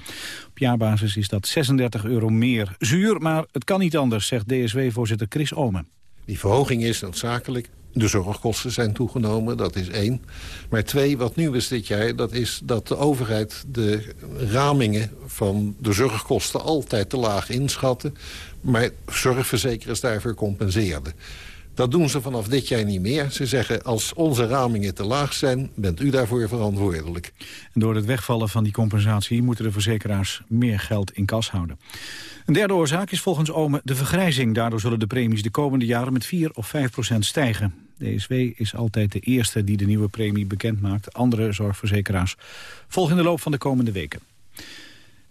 Op jaarbasis is dat 36 euro meer. Zuur, maar het kan niet anders, zegt DSW-voorzitter Chris Omen. Die verhoging is noodzakelijk de zorgkosten zijn toegenomen, dat is één. Maar twee, wat nieuw is dit jaar, dat is dat de overheid de ramingen van de zorgkosten altijd te laag inschatten. Maar zorgverzekeraars daarvoor compenseerden. Dat doen ze vanaf dit jaar niet meer. Ze zeggen, als onze ramingen te laag zijn, bent u daarvoor verantwoordelijk. En door het wegvallen van die compensatie moeten de verzekeraars meer geld in kas houden. Een derde oorzaak is volgens Ome de vergrijzing. Daardoor zullen de premies de komende jaren met 4 of 5 procent stijgen. DSW is altijd de eerste die de nieuwe premie bekendmaakt. Andere zorgverzekeraars volgen in de loop van de komende weken.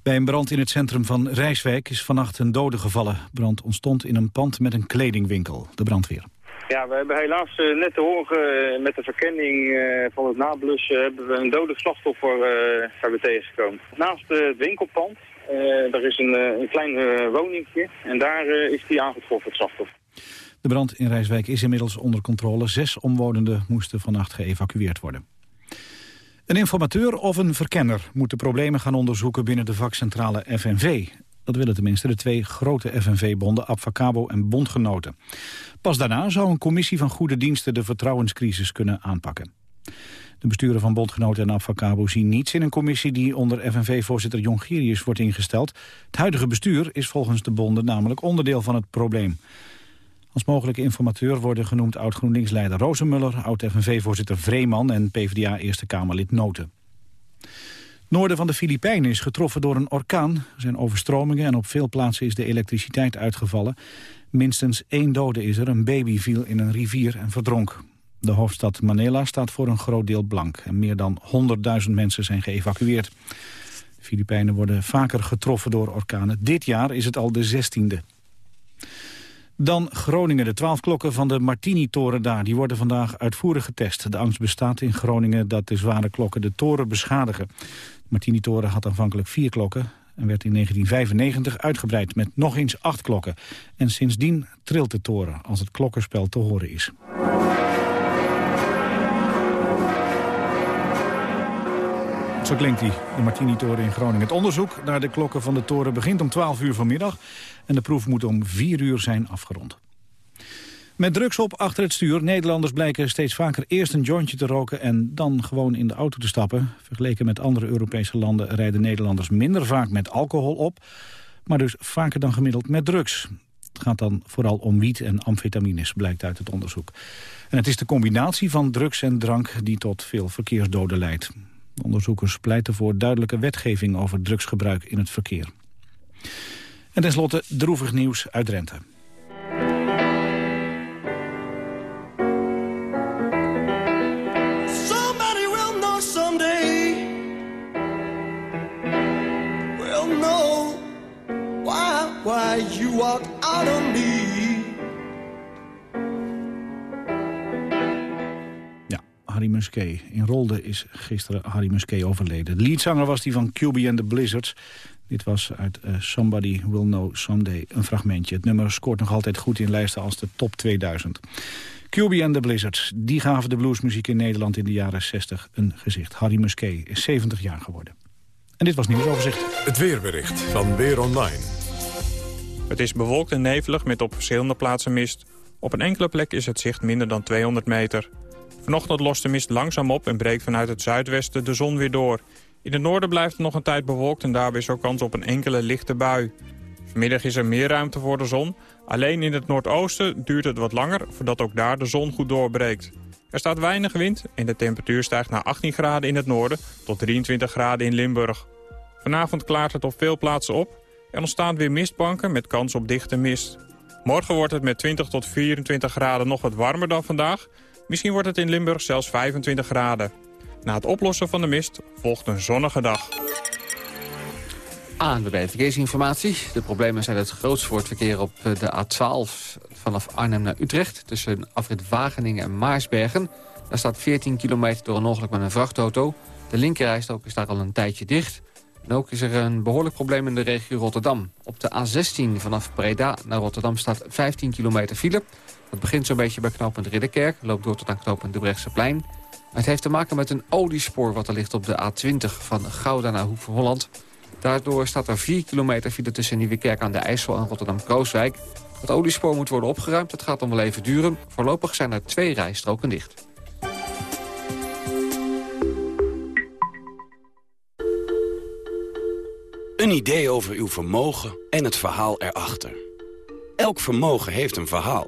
Bij een brand in het centrum van Rijswijk is vannacht een dode gevallen. Brand ontstond in een pand met een kledingwinkel. De brandweer. Ja, we hebben helaas uh, net te horen uh, met de verkenning uh, van het nablussen... hebben we een dode slachtoffer tegengekomen. Naast het winkelpand, er is een, een klein woningje en daar is die aangetroffen, het slachtoffer. De brand in Rijswijk is inmiddels onder controle. Zes omwonenden moesten vannacht geëvacueerd worden. Een informateur of een verkenner moet de problemen gaan onderzoeken binnen de vakcentrale FNV. Dat willen tenminste de twee grote FNV-bonden Abfacabo en Bondgenoten. Pas daarna zou een commissie van goede diensten de vertrouwenscrisis kunnen aanpakken. De besturen van Bondgenoten en Abfacabo zien niets in een commissie die onder FNV-voorzitter Jongerius wordt ingesteld. Het huidige bestuur is volgens de bonden namelijk onderdeel van het probleem. Als mogelijke informateur worden genoemd oud-GroenLinks-leider Rozenmuller... oud-FNV-voorzitter Vreeman en PvdA-Eerste Kamerlid Noten. noorden van de Filipijnen is getroffen door een orkaan. Er zijn overstromingen en op veel plaatsen is de elektriciteit uitgevallen. Minstens één dode is er. Een baby viel in een rivier en verdronk. De hoofdstad Manila staat voor een groot deel blank. En meer dan 100.000 mensen zijn geëvacueerd. De Filipijnen worden vaker getroffen door orkanen. Dit jaar is het al de zestiende. Dan Groningen. De twaalf klokken van de Martini-toren daar. Die worden vandaag uitvoerig getest. De angst bestaat in Groningen dat de zware klokken de toren beschadigen. De Martini-toren had aanvankelijk vier klokken en werd in 1995 uitgebreid met nog eens acht klokken. En sindsdien trilt de toren als het klokkenspel te horen is. Zo klinkt hij, de Martini-toren in Groningen. Het onderzoek naar de klokken van de toren begint om 12 uur vanmiddag... en de proef moet om 4 uur zijn afgerond. Met drugs op achter het stuur. Nederlanders blijken steeds vaker eerst een jointje te roken... en dan gewoon in de auto te stappen. Vergeleken met andere Europese landen rijden Nederlanders minder vaak met alcohol op... maar dus vaker dan gemiddeld met drugs. Het gaat dan vooral om wiet en amfetamines, blijkt uit het onderzoek. En het is de combinatie van drugs en drank die tot veel verkeersdoden leidt. Onderzoekers pleiten voor duidelijke wetgeving over drugsgebruik in het verkeer. En tenslotte droevig nieuws uit Drenthe. Why, why you walk on me. Harry Musquet. In Rolde is gisteren Harry Musquet overleden. De leadzanger was die van QB and the Blizzards. Dit was uit uh, Somebody Will Know Someday een fragmentje. Het nummer scoort nog altijd goed in lijsten als de top 2000. QB and the Blizzards, die gaven de bluesmuziek in Nederland in de jaren 60 een gezicht. Harry Musquet is 70 jaar geworden. En dit was Nieuwsoverzicht. Het weerbericht van Weer Online. Het is bewolkt en nevelig met op verschillende plaatsen mist. Op een enkele plek is het zicht minder dan 200 meter. Vanochtend lost de mist langzaam op en breekt vanuit het zuidwesten de zon weer door. In het noorden blijft het nog een tijd bewolkt en daarbij is ook kans op een enkele lichte bui. Vanmiddag is er meer ruimte voor de zon. Alleen in het noordoosten duurt het wat langer voordat ook daar de zon goed doorbreekt. Er staat weinig wind en de temperatuur stijgt naar 18 graden in het noorden tot 23 graden in Limburg. Vanavond klaart het op veel plaatsen op. Er ontstaan weer mistbanken met kans op dichte mist. Morgen wordt het met 20 tot 24 graden nog wat warmer dan vandaag. Misschien wordt het in Limburg zelfs 25 graden. Na het oplossen van de mist volgt een zonnige dag. ANWB Verkeersinformatie. De problemen zijn het grootst voor het verkeer op eh, de A12 vanaf Arnhem naar Utrecht... tussen afrit Wageningen en Maarsbergen. Daar staat 14 kilometer door een ongeluk met een vrachtauto. De linkerrijstrook is daar al een tijdje dicht. En ook is er een behoorlijk probleem in de regio Rotterdam. Op de A16 vanaf Breda naar Rotterdam staat 15 kilometer file. Dat begint zo'n beetje bij knooppunt Ridderkerk, loopt door tot aan knooppunt de Brechtseplein. Het heeft te maken met een oliespoor wat er ligt op de A20 van Gouda naar Hoek van Holland. Daardoor staat er 4 kilometer file tussen Nieuwekerk aan de IJssel en Rotterdam-Krooswijk. Het oliespoor moet worden opgeruimd, dat gaat om wel even duren. Voorlopig zijn er twee rijstroken dicht. Een idee over uw vermogen en het verhaal erachter. Elk vermogen heeft een verhaal.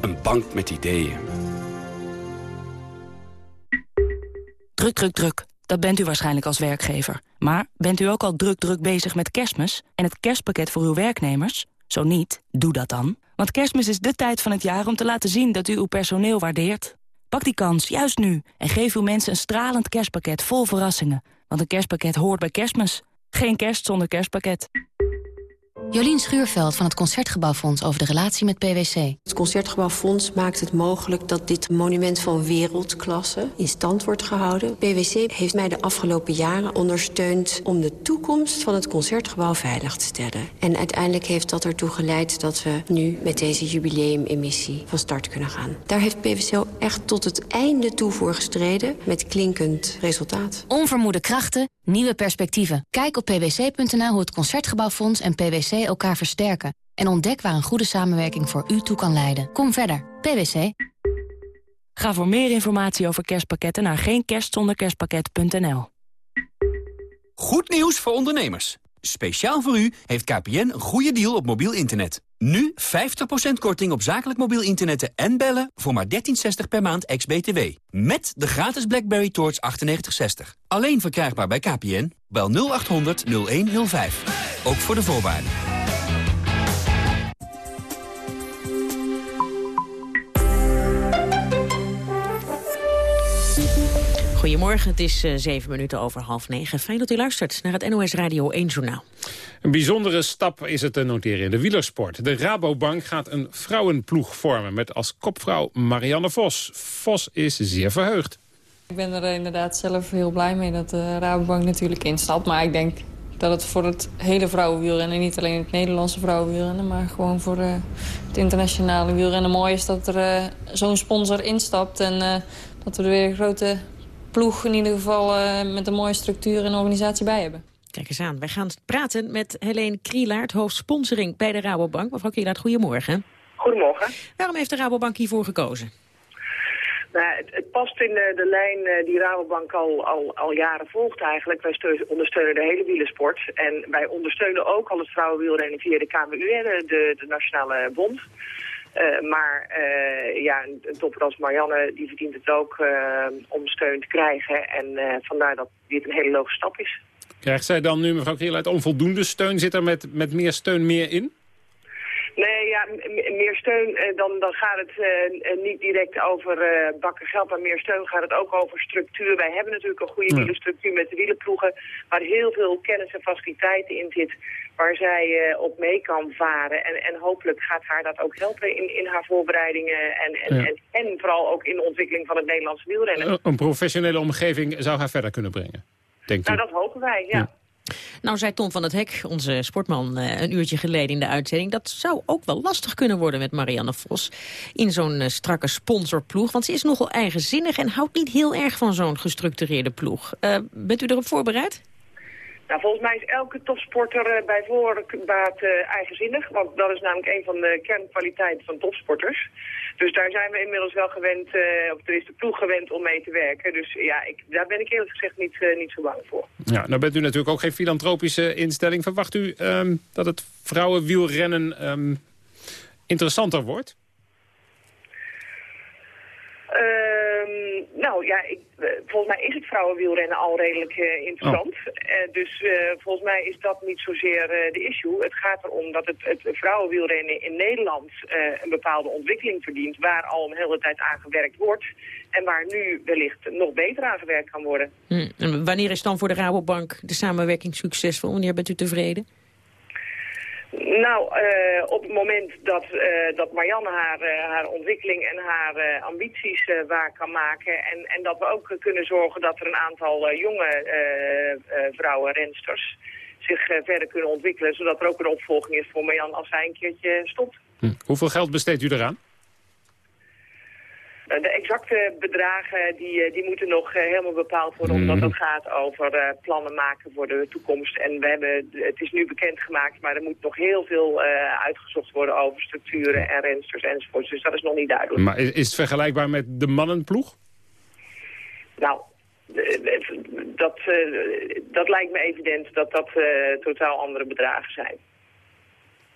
een bank met ideeën. Druk, druk, druk. Dat bent u waarschijnlijk als werkgever. Maar bent u ook al druk, druk bezig met kerstmis en het kerstpakket voor uw werknemers? Zo niet, doe dat dan. Want kerstmis is de tijd van het jaar om te laten zien dat u uw personeel waardeert. Pak die kans, juist nu, en geef uw mensen een stralend kerstpakket vol verrassingen. Want een kerstpakket hoort bij kerstmis. Geen kerst zonder kerstpakket. Jolien Schuurveld van het Concertgebouwfonds over de relatie met PwC. Het Concertgebouwfonds maakt het mogelijk dat dit monument van wereldklasse in stand wordt gehouden. PwC heeft mij de afgelopen jaren ondersteund om de toekomst van het Concertgebouw veilig te stellen. En uiteindelijk heeft dat ertoe geleid dat we nu met deze jubileumemissie van start kunnen gaan. Daar heeft PwC echt tot het einde toe voor gestreden met klinkend resultaat. Onvermoede krachten, nieuwe perspectieven. Kijk op pwc.nl hoe het Concertgebouwfonds en PwC elkaar versterken. En ontdek waar een goede samenwerking voor u toe kan leiden. Kom verder. PwC. Ga voor meer informatie over kerstpakketten naar geenkerstzonderkerstpakket.nl. Goed nieuws voor ondernemers. Speciaal voor u heeft KPN een goede deal op mobiel internet. Nu 50% korting op zakelijk mobiel internetten en bellen voor maar 13,60 per maand ex-BTW. Met de gratis BlackBerry Torch 9860. Alleen verkrijgbaar bij KPN. Bel 0800 0105. Ook voor de voorwaarden. Goedemorgen, het is uh, zeven minuten over half negen. Fijn dat u luistert naar het NOS Radio 1 Journaal. Een bijzondere stap is het te noteren in de wielersport. De Rabobank gaat een vrouwenploeg vormen met als kopvrouw Marianne Vos. Vos is zeer verheugd. Ik ben er inderdaad zelf heel blij mee dat de Rabobank natuurlijk instapt. Maar ik denk dat het voor het hele vrouwenwielrennen, niet alleen het Nederlandse vrouwenwielrennen... maar gewoon voor uh, het internationale wielrennen mooi is dat er uh, zo'n sponsor instapt... en uh, dat we er weer een grote ploeg in ieder geval uh, met een mooie structuur en organisatie bij hebben. Kijk eens aan, wij gaan praten met Helene Krielaert, hoofdsponsoring bij de Rabobank. Mevrouw Krielaert, goedemorgen. Goedemorgen. Waarom heeft de Rabobank hiervoor gekozen? Nou, het, past in de, de lijn uh, die Rabobank al, al, al jaren volgt eigenlijk. Wij ondersteunen de hele wielersport. En wij ondersteunen ook al het vrouwenwielrennen via de KMU, de, de, de Nationale Bond. Uh, maar uh, ja, een topper als Marianne die verdient het ook om steun te krijgen. En vandaar dat dit een hele logische stap is. Krijgt zij dan nu, mevrouw Krielheid, onvoldoende steun? Zit er met, met meer steun meer in? Nee, ja, meer steun, dan, dan gaat het uh, niet direct over uh, bakken geld, maar meer steun gaat het ook over structuur. Wij hebben natuurlijk een goede ja. wielenstructuur met de wielenploegen, waar heel veel kennis en faciliteiten in zit, waar zij uh, op mee kan varen. En, en hopelijk gaat haar dat ook helpen in, in haar voorbereidingen en, en, ja. en, en, vooral ook in de ontwikkeling van het Nederlandse wielrennen. Een professionele omgeving zou haar verder kunnen brengen, denkt nou, u? dat hopen wij, ja. ja. Nou zei Tom van het Hek, onze sportman, een uurtje geleden in de uitzending... dat zou ook wel lastig kunnen worden met Marianne Vos... in zo'n strakke sponsorploeg. Want ze is nogal eigenzinnig en houdt niet heel erg van zo'n gestructureerde ploeg. Uh, bent u erop voorbereid? Nou, volgens mij is elke topsporter uh, bij voorbaat uh, eigenzinnig. Want dat is namelijk een van de kernkwaliteiten van topsporters. Dus daar zijn we inmiddels wel gewend, uh, of er is de ploeg gewend om mee te werken. Dus ja, ik, daar ben ik eerlijk gezegd niet, niet zo bang voor. Ja, nou bent u natuurlijk ook geen filantropische instelling. Verwacht u um, dat het vrouwenwielrennen um, interessanter wordt? Uh, nou ja, ik, uh, volgens mij is het vrouwenwielrennen al redelijk uh, interessant. Oh. dus volgens mij is dat niet zozeer de issue. Het gaat erom dat het, het vrouwenwielrennen in Nederland een bepaalde ontwikkeling verdient... waar al een hele tijd aan gewerkt wordt. En waar nu wellicht nog beter aan gewerkt kan worden. Hm. Wanneer is dan voor de Rabobank de samenwerking succesvol? Wanneer bent u tevreden? Nou, uh, op het moment dat, uh, dat Marianne haar, uh, haar ontwikkeling en haar ambities waar kan maken... En, en dat we ook kunnen zorgen dat er een aantal jonge vrouwen, rensters... zich verder kunnen ontwikkelen, zodat er ook een opvolging is voor Marianne als zij een keertje stopt. Hm. Hoeveel geld besteedt u eraan? Eh, de exacte bedragen die, eh, die moeten nog eh, helemaal bepaald worden, omdat mhm. het gaat over plannen maken voor de toekomst. En we hebben, het is nu bekendgemaakt, maar er moet nog heel veel uitgezocht worden over structuren en rensters enzovoort. Dus dat is nog niet duidelijk. Maar is, is het vergelijkbaar met de mannenploeg? Nou, dat, dat lijkt me evident dat dat totaal andere bedragen zijn.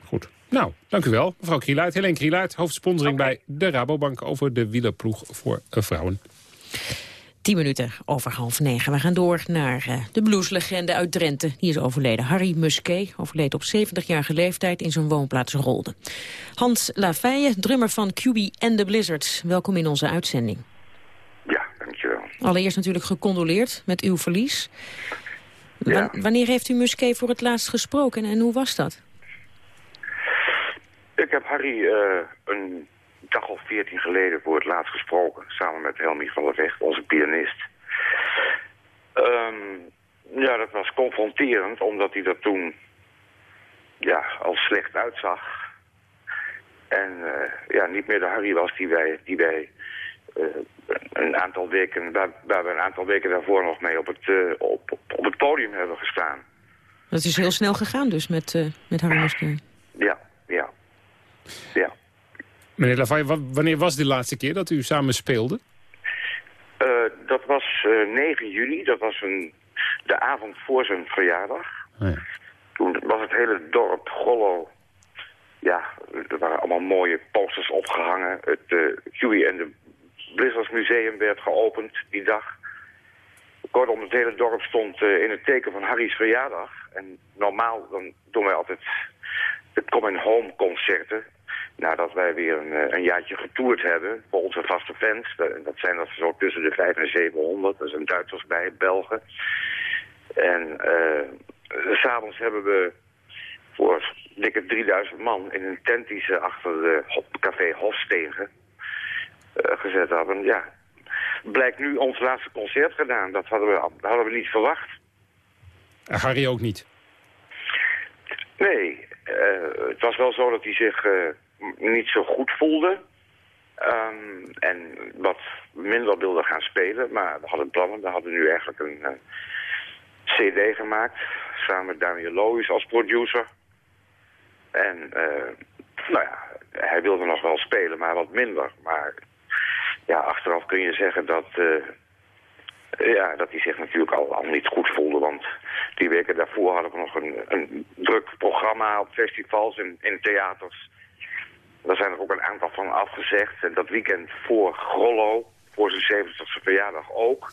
Goed. Nou, dank u wel. Mevrouw Krielaert, Helene Krielaert, hoofdsponsoring okay. bij de Rabobank... over de wielerploeg voor vrouwen. Tien minuten over half negen. We gaan door naar uh, de blueslegende uit Drenthe. Die is overleden. Harry Musquet overleed op 70-jarige leeftijd in zijn woonplaats Rolde. Hans Lafeye, drummer van QB and the Blizzards. Welkom in onze uitzending. Ja, dankjewel. Allereerst natuurlijk gecondoleerd met uw verlies. Ja. Wanneer heeft u Musquet voor het laatst gesproken en hoe was dat? Ik heb Harry uh, een dag of veertien geleden voor het laatst gesproken. Samen met Helmi van der Vecht, onze pianist. Um, ja, dat was confronterend, omdat hij er toen ja, al slecht uitzag. En uh, ja, niet meer de Harry was die wij, die wij uh, een aantal weken, waar, waar, we een aantal weken daarvoor nog mee op het, op, op, op, het podium hebben gestaan. Dat is heel snel gegaan dus met, met Harry. Ja, ja. Ja. Meneer Lavalle, wanneer was de laatste keer dat u samen speelde? Uh, dat was uh, eh, 9 juli, dat was een, de avond voor zijn verjaardag. Oh ja. Toen was het hele dorp Gollo, ja, er waren allemaal mooie posters opgehangen. Het uh, en de Blizzards Museum werd geopend die dag. Kortom, het hele dorp stond in het teken van Harry's verjaardag. En normaal dan doen wij altijd de come-home concerten. Nadat wij weer een, eh, een jaartje getoerd hebben voor onze vaste fans. Dat zijn er zo tussen de 500 en 700. Er zijn Duitsers bij, Belgen. En uh, s'avonds hebben we voor dikke 3000 man in een tent die ze achter de café Hofstegen uh, gezet hebben. Ja, blijkt nu ons laatste concert gedaan. Dat hadden we, hadden we niet verwacht. Harry ook niet? Nee, uh, het was wel zo dat hij zich uh, niet zo goed voelde. Um, en wat minder wilde gaan spelen. Maar we hadden plannen. We hadden nu eigenlijk een uh, cd gemaakt. Samen met Daniel Lois als producer. En nou ja, hij wilde nog wel spelen, maar wat minder. Maar ja, achteraf kun je zeggen dat ja, dat hij zich natuurlijk al, al niet goed voelde. Want die weken daarvoor hadden we nog een, een druk programma op festivals en in theaters. Daar zijn er ook een aantal van afgezegd. En dat weekend voor Grollo, voor zijn 70ste verjaardag ook.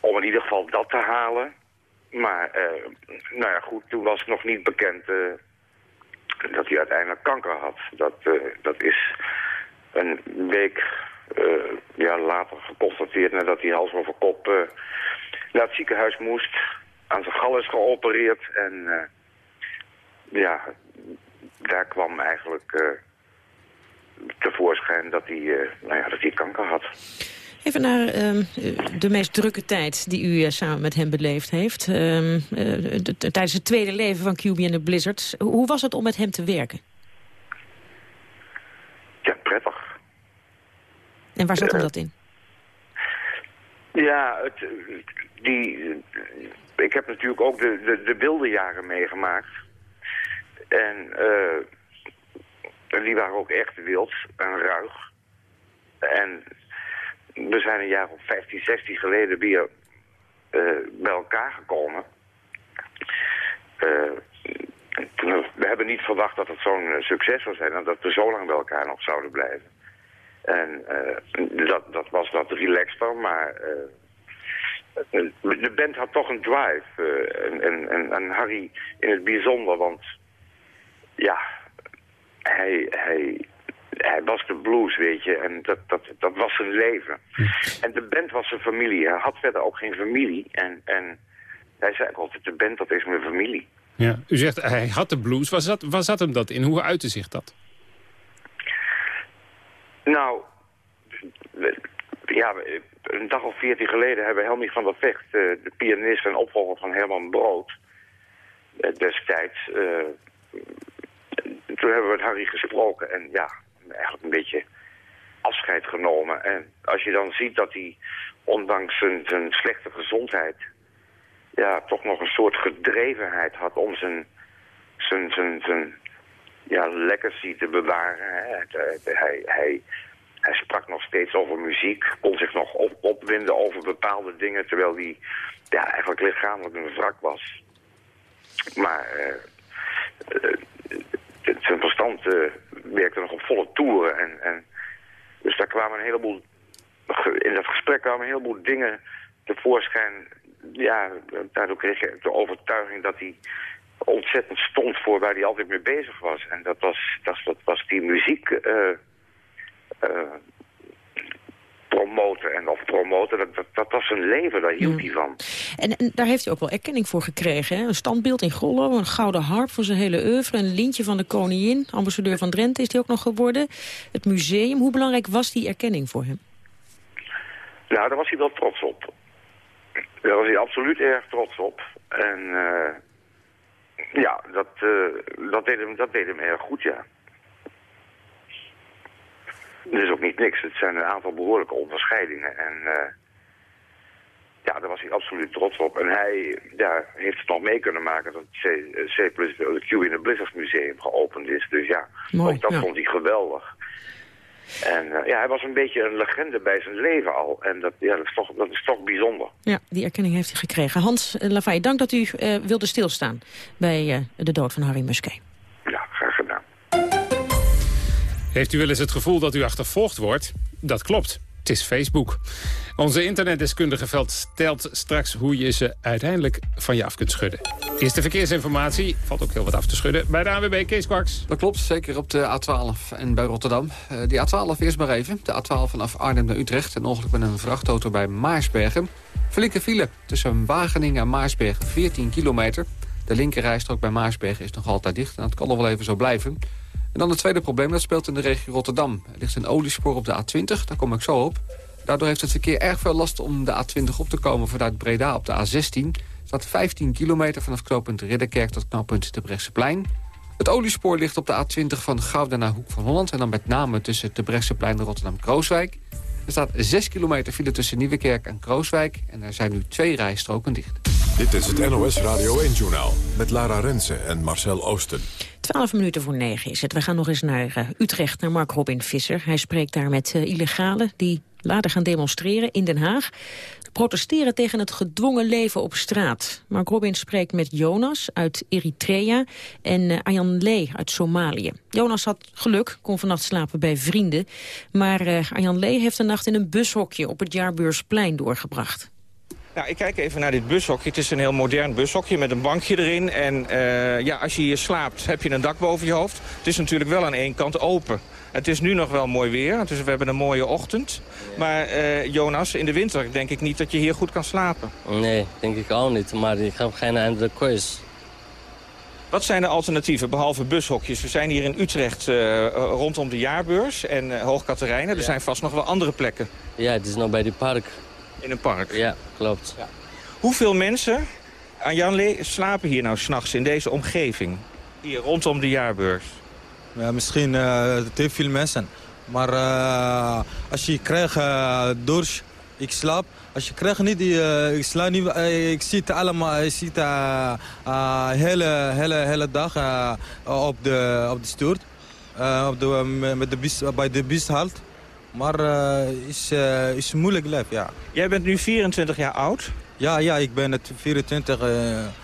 Om in ieder geval dat te halen. Maar, uh, nou ja, goed, toen was nog niet bekend uh, dat hij uiteindelijk kanker had. Dat, uh, dat is een week ja, later geconstateerd nadat hij hals over kop naar het ziekenhuis moest. Aan zijn gal is geopereerd en ja, daar kwam eigenlijk tevoorschijn dat hij, nou ja, dat hij kanker had. Even naar uh, de meest drukke tijd die u uh, samen met hem beleefd heeft. Uh, tijdens het tweede leven van QB en de Blizzards. Hoe was het om met hem te werken? Ja, prettig. En waar zat hem dat in? Ja, het, die, ik heb natuurlijk ook de, de, de beeldenjaren meegemaakt. En die waren ook echt wild en ruig. En we zijn een jaar of 15, 16 geleden weer bij elkaar gekomen. we hebben niet verwacht dat het zo'n succes zou zijn en dat we zo lang bij elkaar nog zouden blijven. En dat, dat was wat relaxter, maar de band had toch een drive. En, en, en Harry in het bijzonder, want ja, hij, hij, hij was de blues, weet je, en dat, dat, dat was zijn leven. En de band was zijn familie. Hij had verder ook geen familie. En, en hij zei ook altijd, de band, dat is mijn familie. Ja, u zegt, hij had de blues. Waar zat, waar zat hem dat in? Hoe uitte zich dat? Nou, ja, een dag of veertien geleden hebben Helmi van der Vecht, de pianist en opvolger van Herman Brood, destijds, toen hebben we met Harry gesproken en ja, eigenlijk een beetje afscheid genomen. En als je dan ziet dat hij, ondanks zijn, zijn slechte gezondheid, ja, toch nog een soort gedrevenheid had om zijn, zijn, zijn, zijn ja, legacy te bewaren. Hè. Hij, hij, hij sprak nog steeds over muziek, kon zich nog op, opwinden over bepaalde dingen, terwijl hij ja, eigenlijk lichamelijk een wrak was. Maar uh, uh, zijn verstand uh, werkte nog op volle toeren. En, en, dus daar kwamen een heleboel, in dat gesprek kwamen een heleboel dingen tevoorschijn. Ja, daardoor kreeg je de overtuiging dat hij ontzettend stond voor waar hij altijd mee bezig was. En dat was, dat, was die muziek uh, promoten en of promoten. Dat, dat, dat, was zijn leven, daar hield hij van. En, en, daar heeft hij ook wel erkenning voor gekregen. Hè? Een standbeeld in Gollo, een gouden harp voor zijn hele oeuvre... een lintje van de koningin, ambassadeur van Drenthe is hij ook nog geworden. Het museum, hoe belangrijk was die erkenning voor hem? Nou, daar was hij wel trots op. Daar was hij absoluut erg trots op. En uh, ja, dat, uh, dat, deed hem, dat deed hem erg goed, ja. Dat is ook niet niks. Het zijn een aantal behoorlijke onderscheidingen. En uh, ja, daar was hij absoluut trots op. En hij ja, heeft het nog mee kunnen maken dat C, C plus, Q in het Blizzard Museum geopend is. Dus ja, Mooi, ook dat ja. vond hij geweldig. En uh, ja, hij was een beetje een legende bij zijn leven al. En dat, ja, dat, is, toch, dat is toch bijzonder. Ja, die erkenning heeft hij gekregen. Hans uh, Lavaille, dank dat u uh, wilde stilstaan bij de dood van Harry Musquet. Heeft u wel eens het gevoel dat u achtervolgd wordt? Dat klopt. Het is Facebook. Onze internetdeskundige veld stelt straks hoe je ze uiteindelijk van je af kunt schudden. Eerste verkeersinformatie, valt ook heel wat af te schudden. Bij de ANWB, Kees Kwaks. Dat klopt, zeker op de A12 en bij Rotterdam. Uh, die A12 eerst maar even. De A12 vanaf Arnhem naar Utrecht. Een ongeluk met een vrachtauto bij Maarsbergen. Flinke file tussen Wageningen en Maarsbergen, 14 kilometer. De linkerrijstrook bij Maarsbergen is nog altijd dicht. En dat kan nog wel even zo blijven. En dan het tweede probleem, dat speelt in de regio Rotterdam. Er ligt een oliespoor op de A20, daar kom ik zo op. Daardoor heeft het verkeer erg veel last om de A20 op te komen vanuit Breda op de A16. Er staat 15 kilometer vanaf knooppunt Ridderkerk tot knooppunt Terbrechtseplein. Het oliespoor ligt op de A20 van Gouda naar Hoek van Holland... en dan met name tussen Terbrechtseplein en Rotterdam-Krooswijk. Er staat 6 kilometer file tussen Nieuwekerk en Krooswijk... en er zijn nu twee rijstroken dicht. Dit is het NOS Radio 1-journaal met Lara Rensen en Marcel Oosten. Twaalf minuten voor negen is het. We gaan nog eens naar uh, Utrecht, naar Mark Robin Visser. Hij spreekt daar met uh, illegalen die later gaan demonstreren in Den Haag. Protesteren tegen het gedwongen leven op straat. Mark Robin spreekt met Jonas uit Eritrea en uh, Ayan Lee uit Somalië. Jonas had geluk, kon vannacht slapen bij vrienden. Maar Ayan Lee heeft de nacht in een bushokje op het Jaarbeursplein doorgebracht. Nou, ik kijk even naar dit bushokje. Het is een heel modern bushokje met een bankje erin. En uh, ja, als je hier slaapt, heb je een dak boven je hoofd. Het is natuurlijk wel aan één kant open. Het is nu nog wel mooi weer, dus we hebben een mooie ochtend. Maar uh, Jonas, in de winter denk ik niet dat je hier goed kan slapen. Nee, denk ik ook niet. Maar ik heb geen andere keus. Wat zijn de alternatieven, behalve bushokjes? We zijn hier in Utrecht uh, rondom de jaarbeurs en uh, Hoogkaterijnen. Er ja. zijn vast nog wel andere plekken. Ja, het is nog bij die park. In een park? Ja, klopt. Ja. Hoeveel mensen, aan Jan Lee, slapen hier nou s'nachts in deze omgeving? Hier rondom de jaarbeurs? Ja, misschien uh, te veel mensen. Maar uh, als je krijgt uh, douche, ik slaap, Als je krijgt niet, die, uh, ik sla niet, uh, ik zie het allemaal, ik zie het uh, hele, hele, hele dag op de, op de stuur. op de, met de bus, bij de bushalt. Maar het is, is een moeilijk leven, ja. Jij bent nu 24 jaar oud? Ja, ja ik ben 24.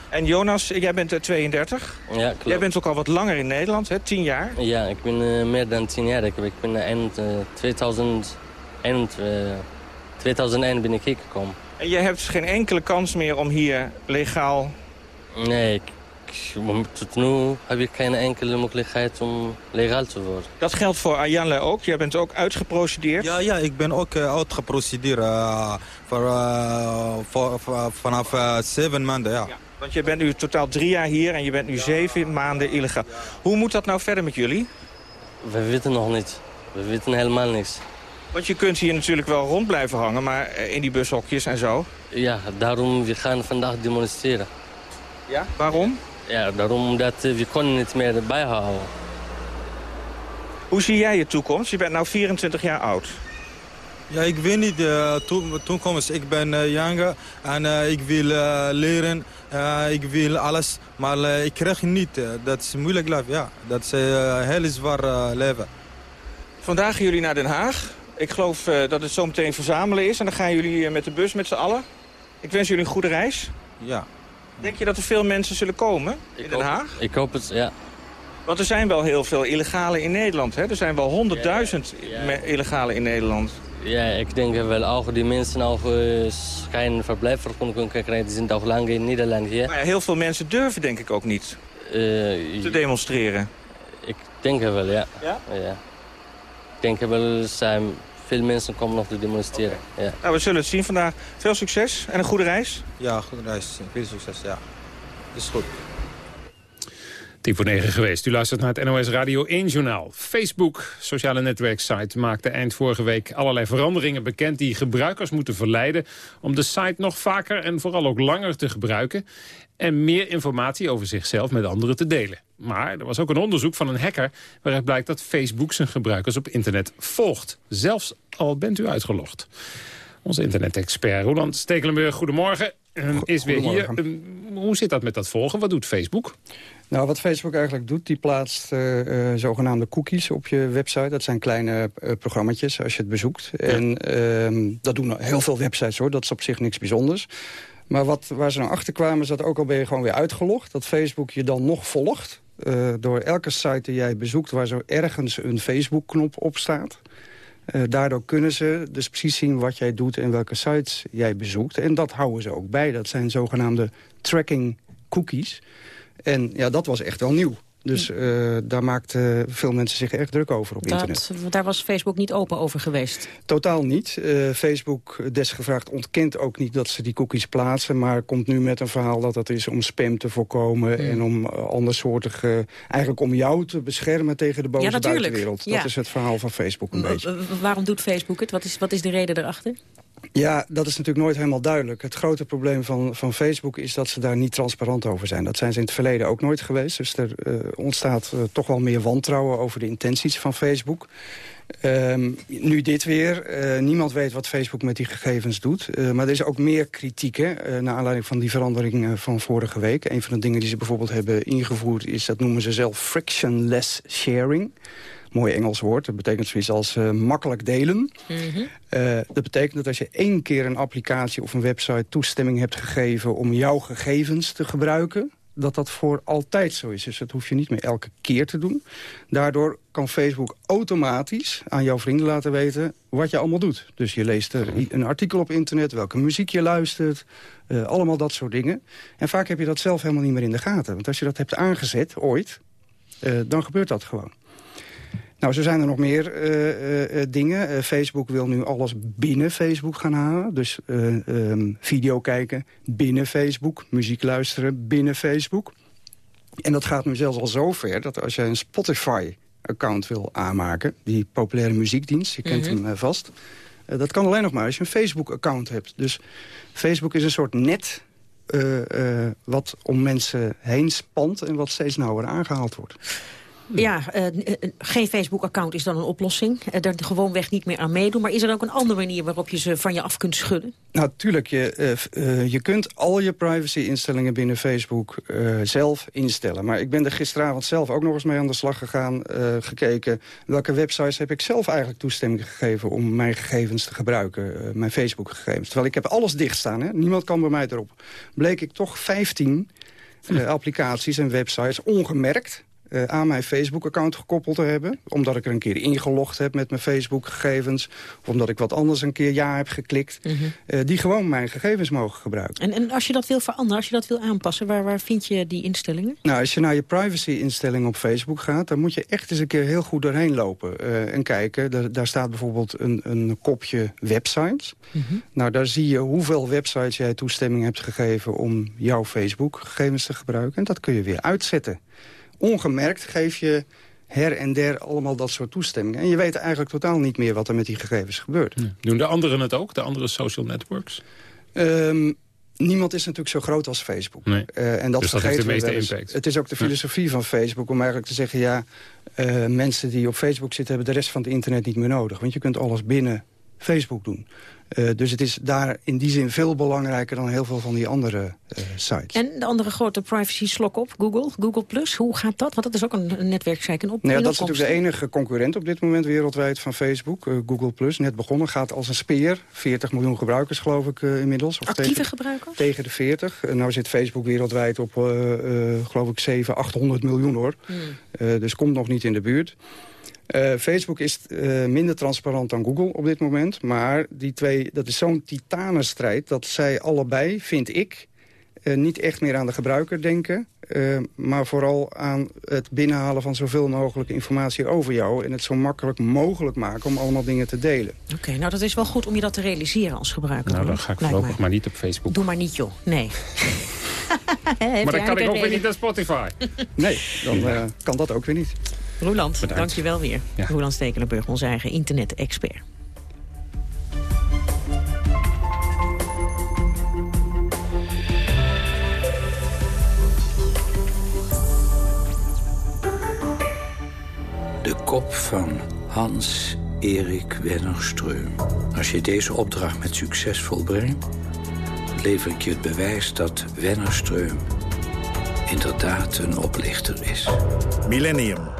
En Jonas, jij bent 32? Ja, klopt. Jij bent ook al wat langer in Nederland, hè? 10 jaar? Ja, ik ben meer dan 10 jaar. Ik, ik ben eind 2000... 2001 ben ik hier gekomen. En je hebt geen enkele kans meer om hier legaal... Nee, ik, nu heb ik geen enkele mogelijkheid om legaal te worden. Dat geldt voor Ayanle ook? Jij bent ook uitgeprocedeerd? Ja, ja ik ben ook uh, uitgeprocedeerd uh, voor, uh, voor, voor, vanaf zeven maanden. Ja. ja. Want je bent nu totaal drie jaar hier en je bent nu zeven maanden illegaal. Hoe moet dat nou verder met jullie? We weten nog niet. We weten helemaal niks. Want je kunt hier natuurlijk wel rond blijven hangen, maar eh, in die bushokjes en zo. Ja, daarom we gaan vandaag demonstreren. Ja? Waarom? Ja, daarom omdat eh, we kunnen niet meer bijhouden. Hoe zie jij je toekomst? Je bent nu 24 jaar oud. Ja, ik weet niet de uh, toekomst. Ik ben uh, jonger en ik wil leren. ik wil alles, maar ik krijg niet. dat is moeilijk leven, ja. Dat is een heel zwaar leven. Vandaag gaan jullie naar Den Haag. Ik geloof uh, dat het zo meteen verzamelen is. En dan gaan jullie uh, met de bus met z'n allen. Ik wens jullie een goede reis. Ja. Denk je dat er veel mensen zullen komen ik in Den Haag? ik hoop het, ja. Want er zijn wel heel veel illegale in Nederland. Hè? Er zijn wel honderdduizend ja, illegale in Nederland. Ja, ik denk wel ook die mensen ook uh, geen verblijfvergunning kunnen krijgen. Die zijn al lang in Nederland hier. Maar ja, heel veel mensen durven denk ik ook niet te demonstreren. Ik denk wel, ja. Ja? ja. Ik denk wel zijn veel mensen komen nog te demonstreren. Ja. Nou, we zullen het zien vandaag. Veel succes en een goede reis. Ja, goede reis. Veel succes, ja. Dat is goed. Tien voor negen geweest. U luistert naar het NOS Radio 1-journaal. Facebook, sociale netwerksite, maakte eind vorige week allerlei veranderingen bekend... die gebruikers moeten verleiden om de site nog vaker en vooral ook langer te gebruiken... en meer informatie over zichzelf met anderen te delen. Maar er was ook een onderzoek van een hacker... waaruit blijkt dat Facebook zijn gebruikers op internet volgt. Zelfs al bent u uitgelogd. Onze internet-expert Roland Stekelenburg, goedemorgen. Is weer hier. Ehm, hoe zit dat met dat volgen? Wat doet Facebook? Nou, wat Facebook eigenlijk doet, die plaatst uh, zogenaamde cookies op je website. Dat zijn kleine uh, programma's als je het bezoekt. En uh, dat doen heel veel websites hoor, dat is op zich niks bijzonders. Maar wat, waar ze nou achter kwamen is dat ook al ben je gewoon weer uitgelogd... dat Facebook je dan nog volgt. door elke site die jij bezoekt waar zo ergens een Facebook-knop op staat... Uh, daardoor kunnen ze dus precies zien wat jij doet en welke sites jij bezoekt. En dat houden ze ook bij. Dat zijn zogenaamde tracking cookies. En ja, dat was echt wel nieuw. Dus uh, daar maakten veel mensen zich erg druk over op dat, internet. Daar was Facebook niet open over geweest? Totaal niet. Uh, Facebook, desgevraagd, ontkent ook niet dat ze die cookies plaatsen... maar komt nu met een verhaal dat dat is om spam te voorkomen... Hmm. en om andersoortige... eigenlijk om jou te beschermen tegen de boze ja, buitenwereld. Dat is het verhaal van Facebook een beetje. Waarom doet Facebook het? Wat is, wat is de reden erachter? Ja, dat is natuurlijk nooit helemaal duidelijk. Het grote probleem van, van Facebook is dat ze daar niet transparant over zijn. Dat zijn ze in het verleden ook nooit geweest. Dus er uh, ontstaat uh, toch wel meer wantrouwen over de intenties van Facebook. Um, nu dit weer. Uh, niemand weet wat Facebook met die gegevens doet. Maar er is ook meer kritiek, hè, naar aanleiding van die verandering van vorige week. Een van de dingen die ze bijvoorbeeld hebben ingevoerd is, dat noemen ze zelf frictionless sharing mooi Engels woord. Dat betekent zoiets als uh, makkelijk delen. Mm -hmm. uh, dat betekent dat als je één keer een applicatie of een website toestemming hebt gegeven... om jouw gegevens te gebruiken dat dat voor altijd zo is. Dus dat hoef je niet meer elke keer te doen. Daardoor kan Facebook automatisch aan jouw vrienden laten weten wat je allemaal doet. Dus je leest er een artikel op internet, welke muziek je luistert... Uh, allemaal dat soort dingen. En vaak heb je dat zelf helemaal niet meer in de gaten. Want als je dat hebt aangezet, ooit, uh, dan gebeurt dat gewoon. Nou, zo zijn er nog meer uh, uh, dingen. Facebook wil nu alles binnen Facebook gaan halen. Dus um, video kijken binnen Facebook. Muziek luisteren binnen Facebook. En dat gaat nu zelfs al zo ver dat als je een Spotify-account wil aanmaken... die populaire muziekdienst, je kent mm -hmm. hem vast... dat kan alleen nog maar als je een Facebook-account hebt. Dus Facebook is een soort net wat om mensen heen spant... en wat steeds nauwer aangehaald wordt. Ja, uh, geen Facebook-account is dan een oplossing. Uh, er gewoonweg niet meer aan meedoen. Maar is er ook een andere manier waarop je ze van je af kunt schudden? Natuurlijk, je, uh, je kunt al je privacy-instellingen binnen Facebook zelf instellen. Maar ik ben er gisteravond zelf ook nog eens mee aan de slag gegaan. gekeken welke websites heb ik zelf eigenlijk toestemming gegeven... om mijn gegevens te gebruiken, mijn Facebook-gegevens. Terwijl ik heb alles dicht staan, hè? niemand kan bij mij erop. Bleek ik toch 15 applicaties en websites ongemerkt uh, aan mijn Facebook-account gekoppeld te hebben. Omdat ik er een keer ingelogd heb met mijn Facebook-gegevens. Of omdat ik wat anders een keer ja heb geklikt. Mhm. Eh, die gewoon mijn gegevens mogen gebruiken. En, en als je dat wil veranderen, als je dat wil aanpassen... waar, waar vind je die instellingen? Nou, als je naar je privacy-instelling op Facebook gaat... dan moet je echt eens een keer heel goed doorheen lopen uh, en kijken. Daar, daar, staat bijvoorbeeld een, een kopje websites. Mhm. Nou, daar zie je hoeveel websites jij toestemming hebt gegeven... om jouw Facebook-gegevens te gebruiken. En dat kun je weer uitzetten ongemerkt geef je her en der allemaal dat soort toestemmingen. En je weet eigenlijk totaal niet meer wat er met die gegevens gebeurt. Doen de anderen het ook, de andere social networks? Um, niemand is natuurlijk zo groot als Facebook. Nee. Uh, en dat dus dat heeft de meeste impact. Het is ook de filosofie van Facebook om eigenlijk te zeggen... ja, uh, mensen die op Facebook zitten hebben de rest van het internet niet meer nodig. Want je kunt alles binnen Facebook doen. Uh, dus het is daar in die zin veel belangrijker dan heel veel van die andere uh, sites. En de andere grote privacy-slok op, Google, Google+. Plus, hoe gaat dat? Want dat is ook een, een netwerksite in op nou ja, Dat is natuurlijk de enige concurrent op dit moment wereldwijd van Facebook. Uh, Google+, Plus, net begonnen, gaat als een speer. 40 miljoen gebruikers geloof ik inmiddels. Of Actieve tegen, gebruikers? Tegen de 40. nou zit Facebook wereldwijd op geloof ik 700, 800 miljoen hoor. Hmm. dus komt nog niet in de buurt. Uh, Facebook is uh, minder transparant dan Google op dit moment. Maar die twee, dat is zo'n titanenstrijd dat zij allebei, vind ik... Uh, niet echt meer aan de gebruiker denken... maar vooral aan het binnenhalen van zoveel mogelijk informatie over jou... en het zo makkelijk mogelijk maken om allemaal dingen te delen. Oké, nou dat is wel goed om je dat te realiseren als gebruiker. Nou, dan ga ik voorlopig maar niet op Facebook. Doe maar niet, joh. Nee. maar dan kan ik ook weer niet naar Spotify. nee, dan kan dat ook weer niet. Roeland, Bedankt. dank je wel weer. Ja. Roeland Stekelenburg, onze eigen internet-expert. De kop van Hans-Erik Wennerstreum. Als je deze opdracht met succes volbrengt... lever ik je het bewijs dat Wennerstreum inderdaad een oplichter is. Millennium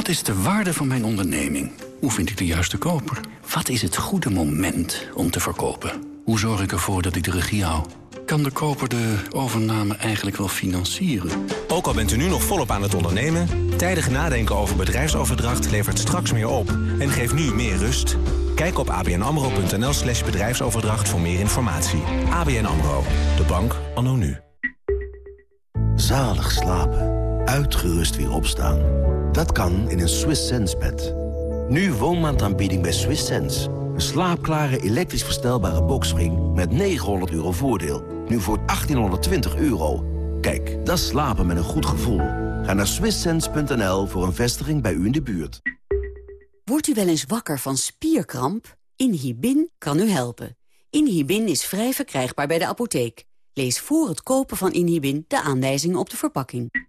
Wat is de waarde van mijn onderneming? Hoe vind ik de juiste koper? Wat is het goede moment om te verkopen? Hoe zorg ik ervoor dat ik de regie hou? Kan de koper de overname eigenlijk wel financieren? Ook al bent u nu nog volop aan het ondernemen... tijdig nadenken over bedrijfsoverdracht levert straks meer op... en geeft nu meer rust. Kijk op abnamro.nl slash bedrijfsoverdracht voor meer informatie. ABN AMRO, de bank anno nu. Zalig slapen, uitgerust weer opstaan... Dat kan in een Swiss Sense bed. Nu woonmaandaanbieding bij Swiss Sense. Een slaapklare elektrisch verstelbare boxspring met 900 euro voordeel. Nu voor 1820 euro. Kijk, dat slapen met een goed gevoel. Ga naar swisssense.nl voor een vestiging bij u in de buurt. Wordt u wel eens wakker van spierkramp? Inhibin kan u helpen. Inhibin is vrij verkrijgbaar bij de apotheek. Lees voor het kopen van Inhibin de aanwijzingen op de verpakking.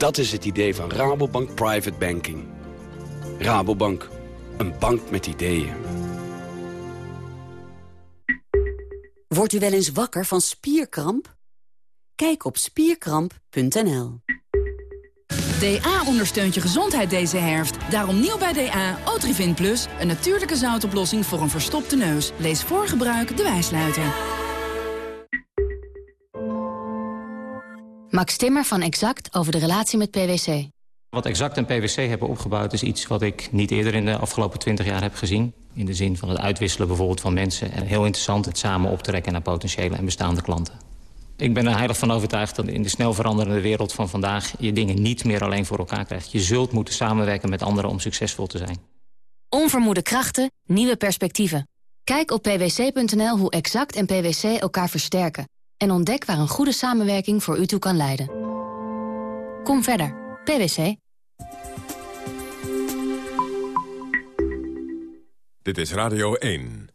Dat is het idee van Rabobank Private Banking. Rabobank, een bank met ideeën. Wordt u wel eens wakker van spierkramp? Kijk op spierkramp.nl. DA ondersteunt je gezondheid deze herfst. Daarom nieuw bij DA, Otrivin Plus. Een natuurlijke zoutoplossing voor een verstopte neus. Lees voor gebruik de wijsluiter. Max Timmer van Exact over de relatie met PwC. Wat Exact en PwC hebben opgebouwd is iets wat ik niet eerder in de afgelopen 20 jaar heb gezien. In de zin van het uitwisselen bijvoorbeeld van mensen. En heel interessant het samen optrekken naar potentiële en bestaande klanten. Ik ben er heilig van overtuigd dat in de snel veranderende wereld van vandaag... je dingen niet meer alleen voor elkaar krijgt. Je zult moeten samenwerken met anderen om succesvol te zijn. Onvermoede krachten, nieuwe perspectieven. Kijk op pwc.nl hoe Exact en PwC elkaar versterken. En ontdek waar een goede samenwerking voor u toe kan leiden. Kom verder. PwC. Dit is Radio 1.